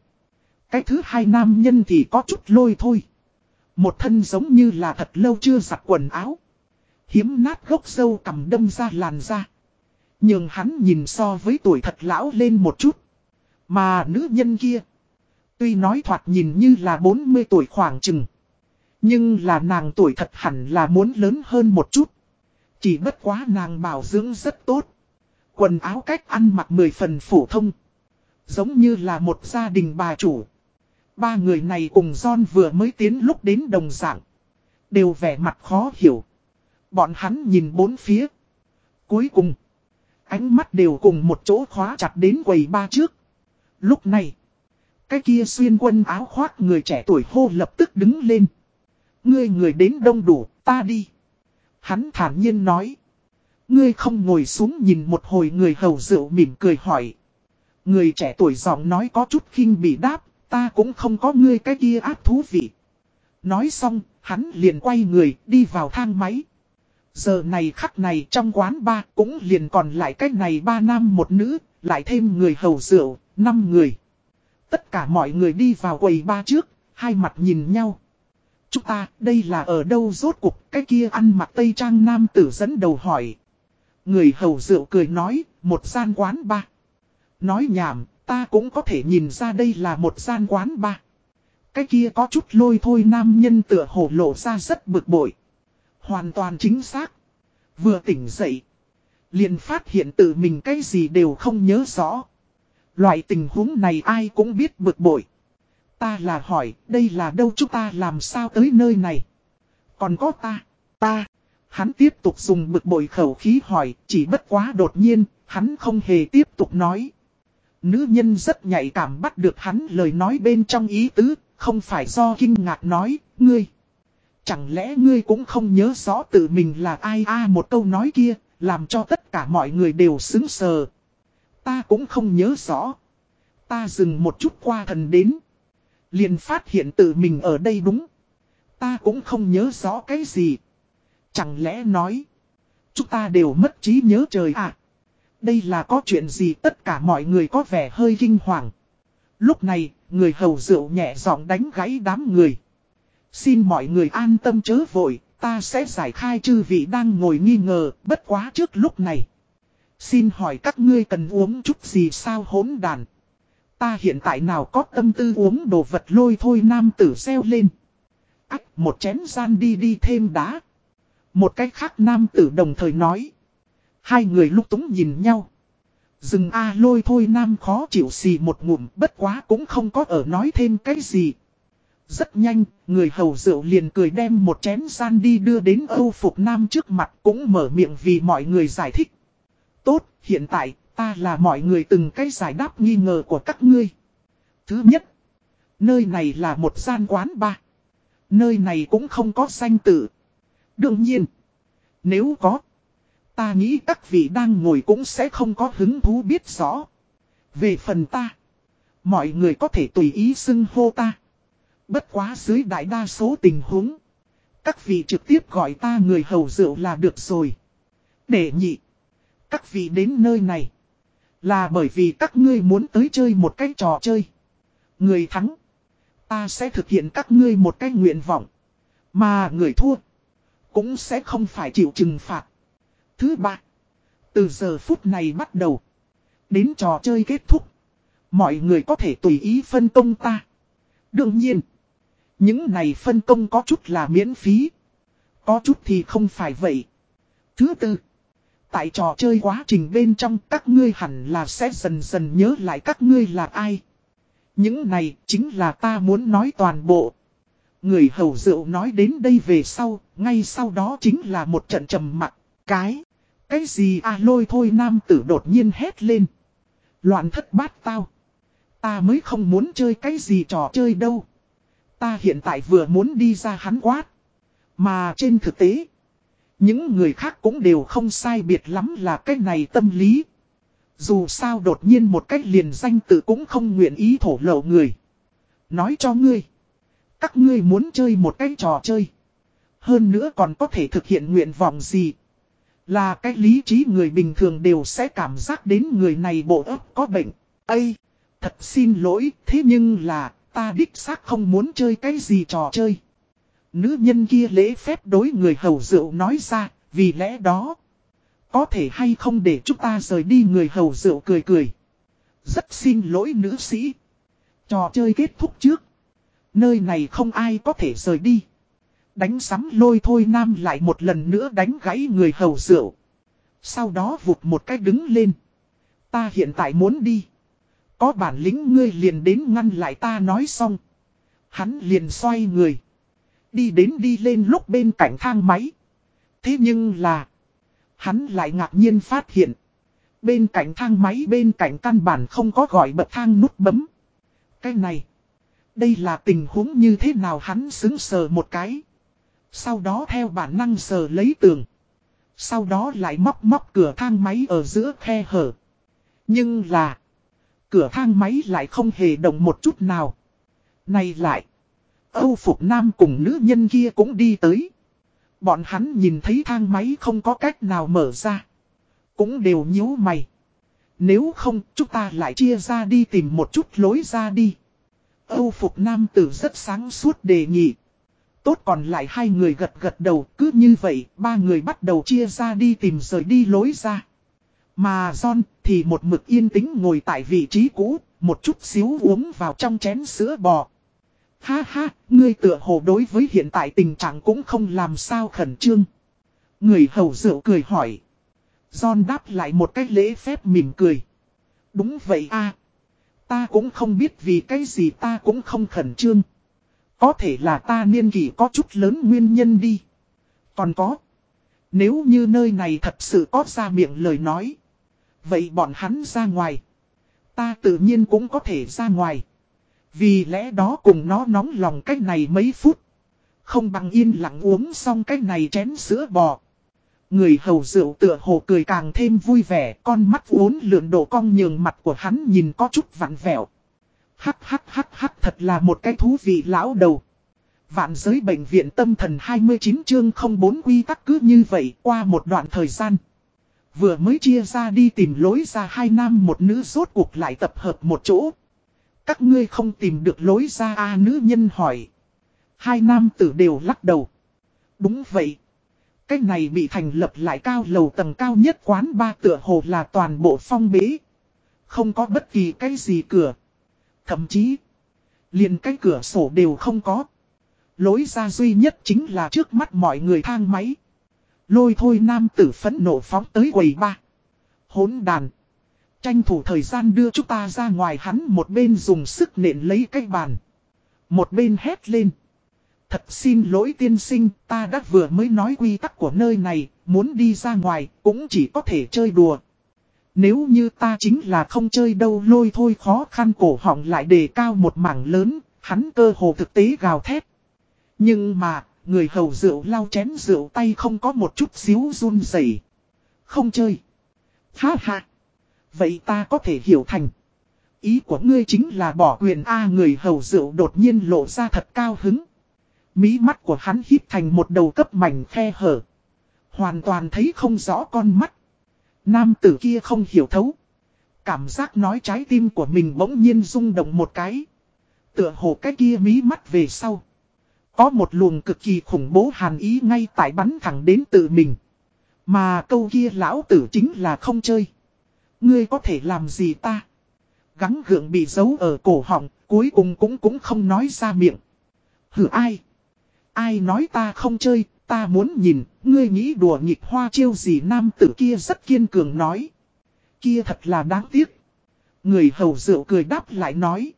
Cái thứ hai nam nhân thì có chút lôi thôi. Một thân giống như là thật lâu chưa giặt quần áo. Hiếm nát gốc sâu cầm đâm ra làn da. Nhưng hắn nhìn so với tuổi thật lão lên một chút. Mà nữ nhân kia. Tuy nói thoạt nhìn như là 40 tuổi khoảng chừng. Nhưng là nàng tuổi thật hẳn là muốn lớn hơn một chút. Chỉ bất quá nàng bảo dưỡng rất tốt. Quần áo cách ăn mặc mười phần phổ thông. Giống như là một gia đình bà chủ. Ba người này cùng John vừa mới tiến lúc đến đồng dạng. Đều vẻ mặt khó hiểu. Bọn hắn nhìn bốn phía. Cuối cùng. Ánh mắt đều cùng một chỗ khóa chặt đến quầy ba trước. Lúc này. Cái kia xuyên quân áo khoác người trẻ tuổi hô lập tức đứng lên. Ngươi người đến đông đủ, ta đi. Hắn thản nhiên nói. Ngươi không ngồi xuống nhìn một hồi người hầu rượu mỉm cười hỏi. Người trẻ tuổi giọng nói có chút khinh bị đáp, ta cũng không có ngươi cái kia ác thú vị. Nói xong, hắn liền quay người đi vào thang máy. Giờ này khắc này trong quán ba cũng liền còn lại cách này ba nam một nữ, lại thêm người hầu rượu, năm người. Tất cả mọi người đi vào quầy ba trước, hai mặt nhìn nhau. Chúng ta, đây là ở đâu rốt cuộc cái kia ăn mặc tây trang nam tử dẫn đầu hỏi. Người hầu rượu cười nói, một gian quán ba. Nói nhảm, ta cũng có thể nhìn ra đây là một gian quán ba. Cái kia có chút lôi thôi nam nhân tựa hồ lộ ra rất bực bội. Hoàn toàn chính xác. Vừa tỉnh dậy. Liền phát hiện tự mình cái gì đều không nhớ rõ. Loại tình huống này ai cũng biết bực bội. Ta là hỏi, đây là đâu chúng ta làm sao tới nơi này? Còn có ta, ta. Hắn tiếp tục dùng bực bội khẩu khí hỏi, chỉ bất quá đột nhiên, hắn không hề tiếp tục nói. Nữ nhân rất nhạy cảm bắt được hắn lời nói bên trong ý tứ, không phải do kinh ngạc nói, ngươi. Chẳng lẽ ngươi cũng không nhớ rõ tự mình là ai a một câu nói kia, làm cho tất cả mọi người đều xứng sờ. Ta cũng không nhớ rõ. Ta dừng một chút qua thần đến. Liền phát hiện tự mình ở đây đúng. Ta cũng không nhớ rõ cái gì. Chẳng lẽ nói. Chúng ta đều mất trí nhớ trời à. Đây là có chuyện gì tất cả mọi người có vẻ hơi kinh hoàng. Lúc này, người hầu rượu nhẹ giọng đánh gáy đám người. Xin mọi người an tâm chớ vội, ta sẽ giải khai chư vị đang ngồi nghi ngờ, bất quá trước lúc này. Xin hỏi các ngươi cần uống chút gì sao hỗn đàn. Ta hiện tại nào có tâm tư uống đồ vật lôi thôi nam tử xeo lên. Ách một chén gian đi đi thêm đá. Một cách khác nam tử đồng thời nói. Hai người lúc túng nhìn nhau. Dừng A lôi thôi nam khó chịu xì một ngụm bất quá cũng không có ở nói thêm cái gì. Rất nhanh, người hầu rượu liền cười đem một chén gian đi đưa đến Âu Phục Nam trước mặt cũng mở miệng vì mọi người giải thích. Tốt, hiện tại, ta là mọi người từng cái giải đáp nghi ngờ của các ngươi. Thứ nhất, nơi này là một gian quán ba. Nơi này cũng không có danh tự. Đương nhiên, nếu có, ta nghĩ các vị đang ngồi cũng sẽ không có hứng thú biết rõ. Về phần ta, mọi người có thể tùy ý xưng hô ta. Bất quá dưới đại đa số tình huống, các vị trực tiếp gọi ta người hầu rượu là được rồi. Để nhị, các vị đến nơi này, là bởi vì các ngươi muốn tới chơi một cái trò chơi. Người thắng, ta sẽ thực hiện các ngươi một cái nguyện vọng. Mà người thua, cũng sẽ không phải chịu trừng phạt. Thứ ba, từ giờ phút này bắt đầu, đến trò chơi kết thúc, mọi người có thể tùy ý phân công ta. Đương nhiên, những này phân công có chút là miễn phí, có chút thì không phải vậy. Thứ tư, tại trò chơi quá trình bên trong các ngươi hẳn là sẽ dần dần nhớ lại các ngươi là ai. Những này chính là ta muốn nói toàn bộ. Người hầu rượu nói đến đây về sau, ngay sau đó chính là một trận trầm mặc. Cái, cái gì à lôi thôi nam tử đột nhiên hét lên. Loạn thất bát tao. Ta mới không muốn chơi cái gì trò chơi đâu. Ta hiện tại vừa muốn đi ra hắn quát. Mà trên thực tế, những người khác cũng đều không sai biệt lắm là cái này tâm lý. Dù sao đột nhiên một cách liền danh tự cũng không nguyện ý thổ lộ người. Nói cho ngươi. Các ngươi muốn chơi một cái trò chơi. Hơn nữa còn có thể thực hiện nguyện vọng gì. Là cái lý trí người bình thường đều sẽ cảm giác đến người này bộ ấp có bệnh. Ây! Thật xin lỗi, thế nhưng là, ta đích xác không muốn chơi cái gì trò chơi. Nữ nhân kia lễ phép đối người hầu rượu nói ra, vì lẽ đó. Có thể hay không để chúng ta rời đi người hầu rượu cười cười. Rất xin lỗi nữ sĩ. Trò chơi kết thúc trước. Nơi này không ai có thể rời đi. Đánh sắm lôi thôi nam lại một lần nữa đánh gãy người hầu rượu. Sau đó vụt một cách đứng lên. Ta hiện tại muốn đi. Có bản lính ngươi liền đến ngăn lại ta nói xong. Hắn liền xoay người. Đi đến đi lên lúc bên cạnh thang máy. Thế nhưng là. Hắn lại ngạc nhiên phát hiện. Bên cạnh thang máy bên cạnh căn bản không có gọi bậc thang nút bấm. Cái này. Đây là tình huống như thế nào hắn xứng sờ một cái. Sau đó theo bản năng sờ lấy tường. Sau đó lại móc móc cửa thang máy ở giữa khe hở. Nhưng là. Cửa thang máy lại không hề động một chút nào. Này lại. Âu Phục Nam cùng nữ nhân kia cũng đi tới. Bọn hắn nhìn thấy thang máy không có cách nào mở ra. Cũng đều nhíu mày. Nếu không, chúng ta lại chia ra đi tìm một chút lối ra đi. Âu Phục Nam tử rất sáng suốt đề nghị. Tốt còn lại hai người gật gật đầu, cứ như vậy, ba người bắt đầu chia ra đi tìm rời đi lối ra. Mà John thì một mực yên tĩnh ngồi tại vị trí cũ, một chút xíu uống vào trong chén sữa bò. Ha ha, ngươi tựa hồ đối với hiện tại tình trạng cũng không làm sao khẩn trương. Người hầu rượu cười hỏi. John đáp lại một cách lễ phép mỉm cười. Đúng vậy a Ta cũng không biết vì cái gì ta cũng không khẩn trương. Có thể là ta niên kỷ có chút lớn nguyên nhân đi. Còn có. Nếu như nơi này thật sự có ra miệng lời nói. Vậy bọn hắn ra ngoài. Ta tự nhiên cũng có thể ra ngoài. Vì lẽ đó cùng nó nóng lòng cách này mấy phút. Không bằng yên lặng uống xong cách này chén sữa bò. Người hầu rượu tựa hồ cười càng thêm vui vẻ, con mắt uốn lượn độ cong nhường mặt của hắn nhìn có chút vặn vẹo. Hắc hắc hắc hắc thật là một cái thú vị lão đầu. Vạn giới bệnh viện tâm thần 29 chương 04 quy tắc cứ như vậy qua một đoạn thời gian. Vừa mới chia ra đi tìm lối ra hai nam một nữ rốt cuộc lại tập hợp một chỗ. Các ngươi không tìm được lối ra a nữ nhân hỏi. Hai nam tử đều lắc đầu. Đúng vậy cách này bị thành lập lại cao lầu tầng cao nhất quán ba tựa hồ là toàn bộ phong bế. Không có bất kỳ cái gì cửa. Thậm chí, liền cái cửa sổ đều không có. Lối ra duy nhất chính là trước mắt mọi người thang máy. Lôi thôi nam tử phẫn nộ phóng tới quầy ba. Hốn đàn. Tranh thủ thời gian đưa chúng ta ra ngoài hắn một bên dùng sức nện lấy cái bàn. Một bên hét lên. Thật xin lỗi tiên sinh, ta đã vừa mới nói quy tắc của nơi này, muốn đi ra ngoài, cũng chỉ có thể chơi đùa. Nếu như ta chính là không chơi đâu lôi thôi khó khăn cổ họng lại đề cao một mảng lớn, hắn cơ hồ thực tế gào thét. Nhưng mà, người hầu rượu lau chén rượu tay không có một chút xíu run rẩy Không chơi. Ha ha. Vậy ta có thể hiểu thành. Ý của ngươi chính là bỏ quyền A người hầu rượu đột nhiên lộ ra thật cao hứng. Mí mắt của hắn hít thành một đầu cấp mảnh khe hở. Hoàn toàn thấy không rõ con mắt. Nam tử kia không hiểu thấu. Cảm giác nói trái tim của mình bỗng nhiên rung động một cái. Tựa hồ cái kia mí mắt về sau. Có một luồng cực kỳ khủng bố hàn ý ngay tại bắn thẳng đến tự mình. Mà câu kia lão tử chính là không chơi. Ngươi có thể làm gì ta? Gắn gượng bị giấu ở cổ họng, cuối cùng cũng cũng không nói ra miệng. Hử ai? Ai nói ta không chơi, ta muốn nhìn, ngươi nghĩ đùa nghịch hoa chiêu gì nam tử kia rất kiên cường nói. Kia thật là đáng tiếc. Người hầu rượu cười đáp lại nói.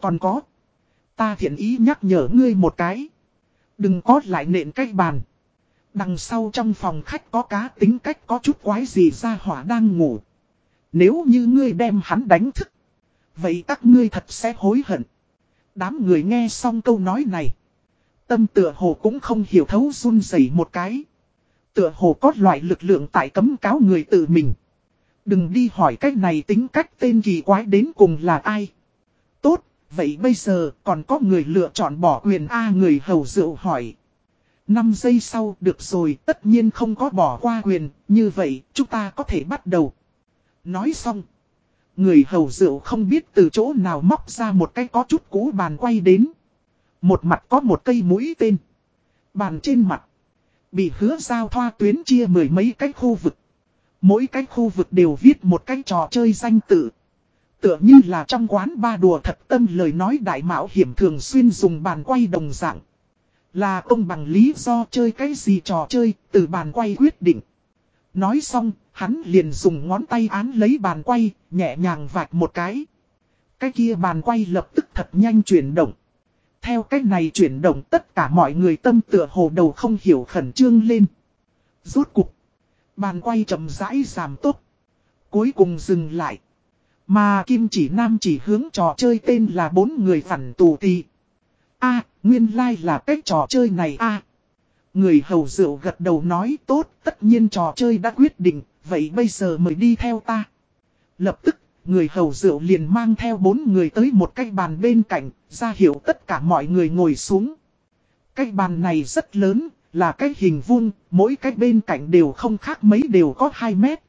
Còn có. Ta thiện ý nhắc nhở ngươi một cái. Đừng có lại nện cách bàn. Đằng sau trong phòng khách có cá tính cách có chút quái gì ra hỏa đang ngủ. Nếu như ngươi đem hắn đánh thức. Vậy các ngươi thật sẽ hối hận. Đám người nghe xong câu nói này. Tâm tựa hồ cũng không hiểu thấu run rẩy một cái. Tựa hồ có loại lực lượng tại cấm cáo người tự mình. Đừng đi hỏi cách này tính cách tên kỳ quái đến cùng là ai. Tốt, vậy bây giờ còn có người lựa chọn bỏ quyền A người hầu rượu hỏi. 5 giây sau được rồi tất nhiên không có bỏ qua quyền, như vậy chúng ta có thể bắt đầu. Nói xong. Người hầu rượu không biết từ chỗ nào móc ra một cái có chút cũ bàn quay đến. Một mặt có một cây mũi tên. Bàn trên mặt. Bị hứa giao thoa tuyến chia mười mấy cái khu vực. Mỗi cái khu vực đều viết một cái trò chơi danh tự. Tựa như là trong quán ba đùa thật tâm lời nói đại mạo hiểm thường xuyên dùng bàn quay đồng dạng. Là công bằng lý do chơi cái gì trò chơi, từ bàn quay quyết định. Nói xong, hắn liền dùng ngón tay án lấy bàn quay, nhẹ nhàng vạch một cái. Cái kia bàn quay lập tức thật nhanh chuyển động. Theo cách này chuyển động tất cả mọi người tâm tựa hồ đầu không hiểu khẩn trương lên. Rốt cục. Bàn quay chậm rãi giảm tốc. Cuối cùng dừng lại. Mà Kim chỉ nam chỉ hướng trò chơi tên là bốn người phản tù tì. a nguyên lai like là cái trò chơi này a Người hầu rượu gật đầu nói tốt, tất nhiên trò chơi đã quyết định, vậy bây giờ mời đi theo ta. Lập tức, người hầu rượu liền mang theo bốn người tới một cái bàn bên cạnh, ra hiệu tất cả mọi người ngồi xuống. Cái bàn này rất lớn, là cái hình vuông, mỗi cái bên cạnh đều không khác mấy đều có 2 mét.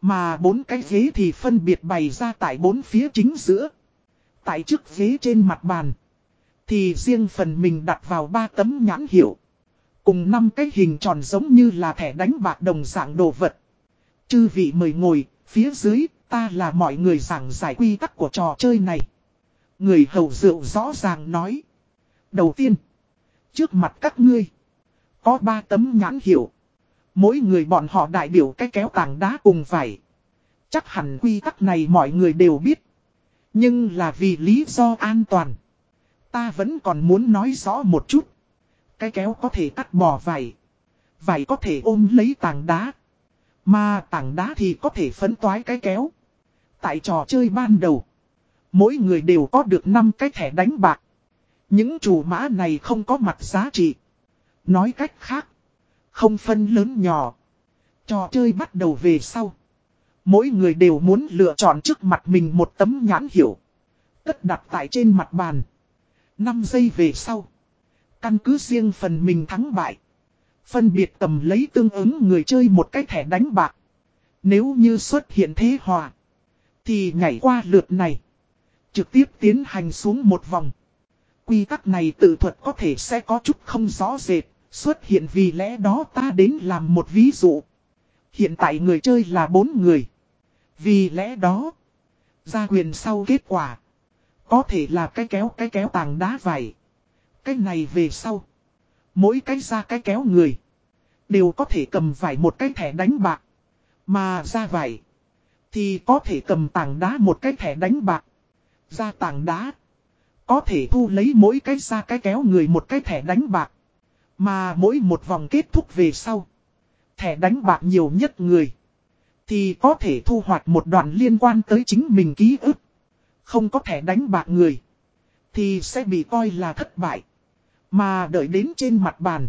Mà bốn cái ghế thì phân biệt bày ra tại bốn phía chính giữa. Tại trước ghế trên mặt bàn. Thì riêng phần mình đặt vào ba tấm nhãn hiệu. Cùng năm cái hình tròn giống như là thẻ đánh bạc đồng dạng đồ vật. Chư vị mời ngồi, phía dưới, ta là mọi người giảng giải quy tắc của trò chơi này. Người hầu rượu rõ ràng nói. Đầu tiên, trước mặt các ngươi, có ba tấm nhãn hiệu. Mỗi người bọn họ đại biểu cái kéo tảng đá cùng phải. Chắc hẳn quy tắc này mọi người đều biết. Nhưng là vì lý do an toàn. Ta vẫn còn muốn nói rõ một chút. Cái kéo có thể cắt bỏ vải. Vải có thể ôm lấy tảng đá. Mà tảng đá thì có thể phấn toái cái kéo. Tại trò chơi ban đầu. Mỗi người đều có được 5 cái thẻ đánh bạc. Những chủ mã này không có mặt giá trị. Nói cách khác. Không phân lớn nhỏ. Trò chơi bắt đầu về sau. Mỗi người đều muốn lựa chọn trước mặt mình một tấm nhãn hiệu. Tất đặt tại trên mặt bàn. 5 giây về sau. Căn cứ riêng phần mình thắng bại. Phân biệt cầm lấy tương ứng người chơi một cái thẻ đánh bạc. Nếu như xuất hiện thế hòa. Thì nhảy qua lượt này. Trực tiếp tiến hành xuống một vòng. Quy tắc này tự thuật có thể sẽ có chút không rõ rệt. Xuất hiện vì lẽ đó ta đến làm một ví dụ. Hiện tại người chơi là bốn người. Vì lẽ đó. Ra quyền sau kết quả. Có thể là cái kéo cái kéo tàng đá vậy. Cái này về sau. Mỗi cái ra cái kéo người. Đều có thể cầm vải một cái thẻ đánh bạc. Mà ra vải. Thì có thể cầm tảng đá một cái thẻ đánh bạc. Ra tảng đá. Có thể thu lấy mỗi cái ra cái kéo người một cái thẻ đánh bạc. Mà mỗi một vòng kết thúc về sau. Thẻ đánh bạc nhiều nhất người. Thì có thể thu hoạch một đoạn liên quan tới chính mình ký ức. Không có thẻ đánh bạc người. Thì sẽ bị coi là thất bại. Mà đợi đến trên mặt bàn.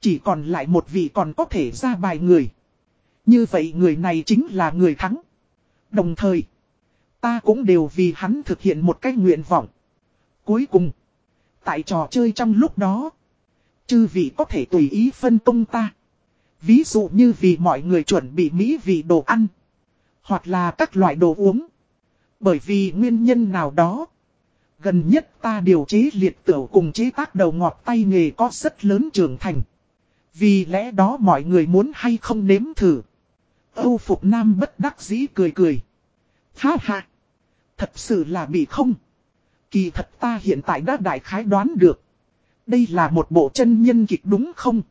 Chỉ còn lại một vị còn có thể ra bài người. Như vậy người này chính là người thắng. Đồng thời, ta cũng đều vì hắn thực hiện một cái nguyện vọng. Cuối cùng, tại trò chơi trong lúc đó, chư vị có thể tùy ý phân công ta. Ví dụ như vì mọi người chuẩn bị mỹ vị đồ ăn, hoặc là các loại đồ uống. Bởi vì nguyên nhân nào đó, Gần nhất ta điều chế liệt tửu cùng chế tác đầu ngọt tay nghề có rất lớn trưởng thành. Vì lẽ đó mọi người muốn hay không nếm thử. Âu Phục Nam bất đắc dĩ cười cười. Ha ha. Thật sự là bị không. Kỳ thật ta hiện tại đã đại khái đoán được. Đây là một bộ chân nhân kịch đúng không?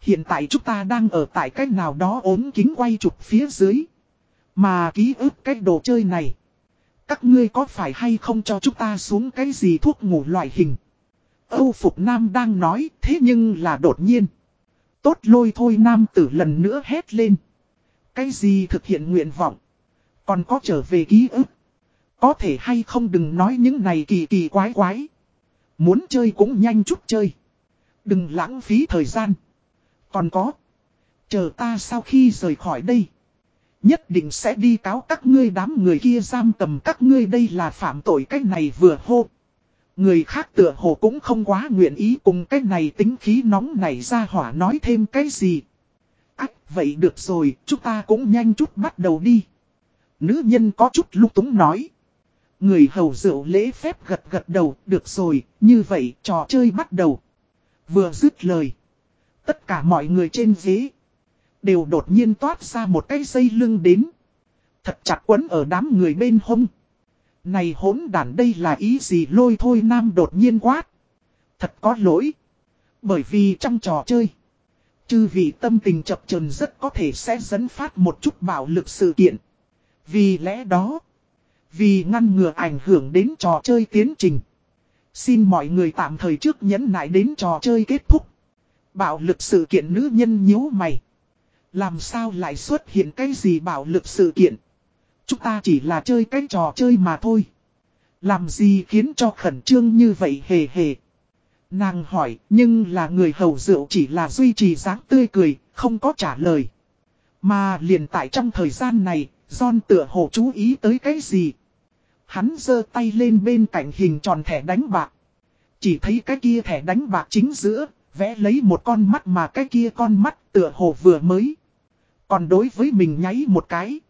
Hiện tại chúng ta đang ở tại cách nào đó ốm kính quay chụp phía dưới. Mà ký ức cái đồ chơi này. Các ngươi có phải hay không cho chúng ta xuống cái gì thuốc ngủ loại hình? Âu Phục Nam đang nói, thế nhưng là đột nhiên. Tốt lôi thôi Nam tử lần nữa hét lên. Cái gì thực hiện nguyện vọng? Còn có trở về ký ức? Có thể hay không đừng nói những này kỳ kỳ quái quái. Muốn chơi cũng nhanh chút chơi. Đừng lãng phí thời gian. Còn có. Chờ ta sau khi rời khỏi đây. Nhất định sẽ đi cáo các ngươi đám người kia giam tầm các ngươi đây là phạm tội cách này vừa hô. Người khác tựa hồ cũng không quá nguyện ý cùng cái này tính khí nóng này ra hỏa nói thêm cái gì. Ách, vậy được rồi, chúng ta cũng nhanh chút bắt đầu đi. Nữ nhân có chút lúc túng nói. Người hầu rượu lễ phép gật gật đầu, được rồi, như vậy trò chơi bắt đầu. Vừa dứt lời. Tất cả mọi người trên ghế. Đều đột nhiên toát ra một cái dây lưng đến. Thật chặt quấn ở đám người bên hông. Này hỗn đàn đây là ý gì lôi thôi nam đột nhiên quát. Thật có lỗi. Bởi vì trong trò chơi. Chư vị tâm tình chập chờn rất có thể sẽ dẫn phát một chút bạo lực sự kiện. Vì lẽ đó. Vì ngăn ngừa ảnh hưởng đến trò chơi tiến trình. Xin mọi người tạm thời trước nhấn nại đến trò chơi kết thúc. Bạo lực sự kiện nữ nhân nhíu mày. Làm sao lại xuất hiện cái gì bạo lực sự kiện? Chúng ta chỉ là chơi cái trò chơi mà thôi. Làm gì khiến cho khẩn trương như vậy hề hề. Nàng hỏi nhưng là người hầu rượu chỉ là duy trì dáng tươi cười, không có trả lời. Mà liền tại trong thời gian này, John tựa hồ chú ý tới cái gì. Hắn giơ tay lên bên cạnh hình tròn thẻ đánh bạc. Chỉ thấy cái kia thẻ đánh bạc chính giữa, vẽ lấy một con mắt mà cái kia con mắt tựa hồ vừa mới. Còn đối với mình nháy một cái.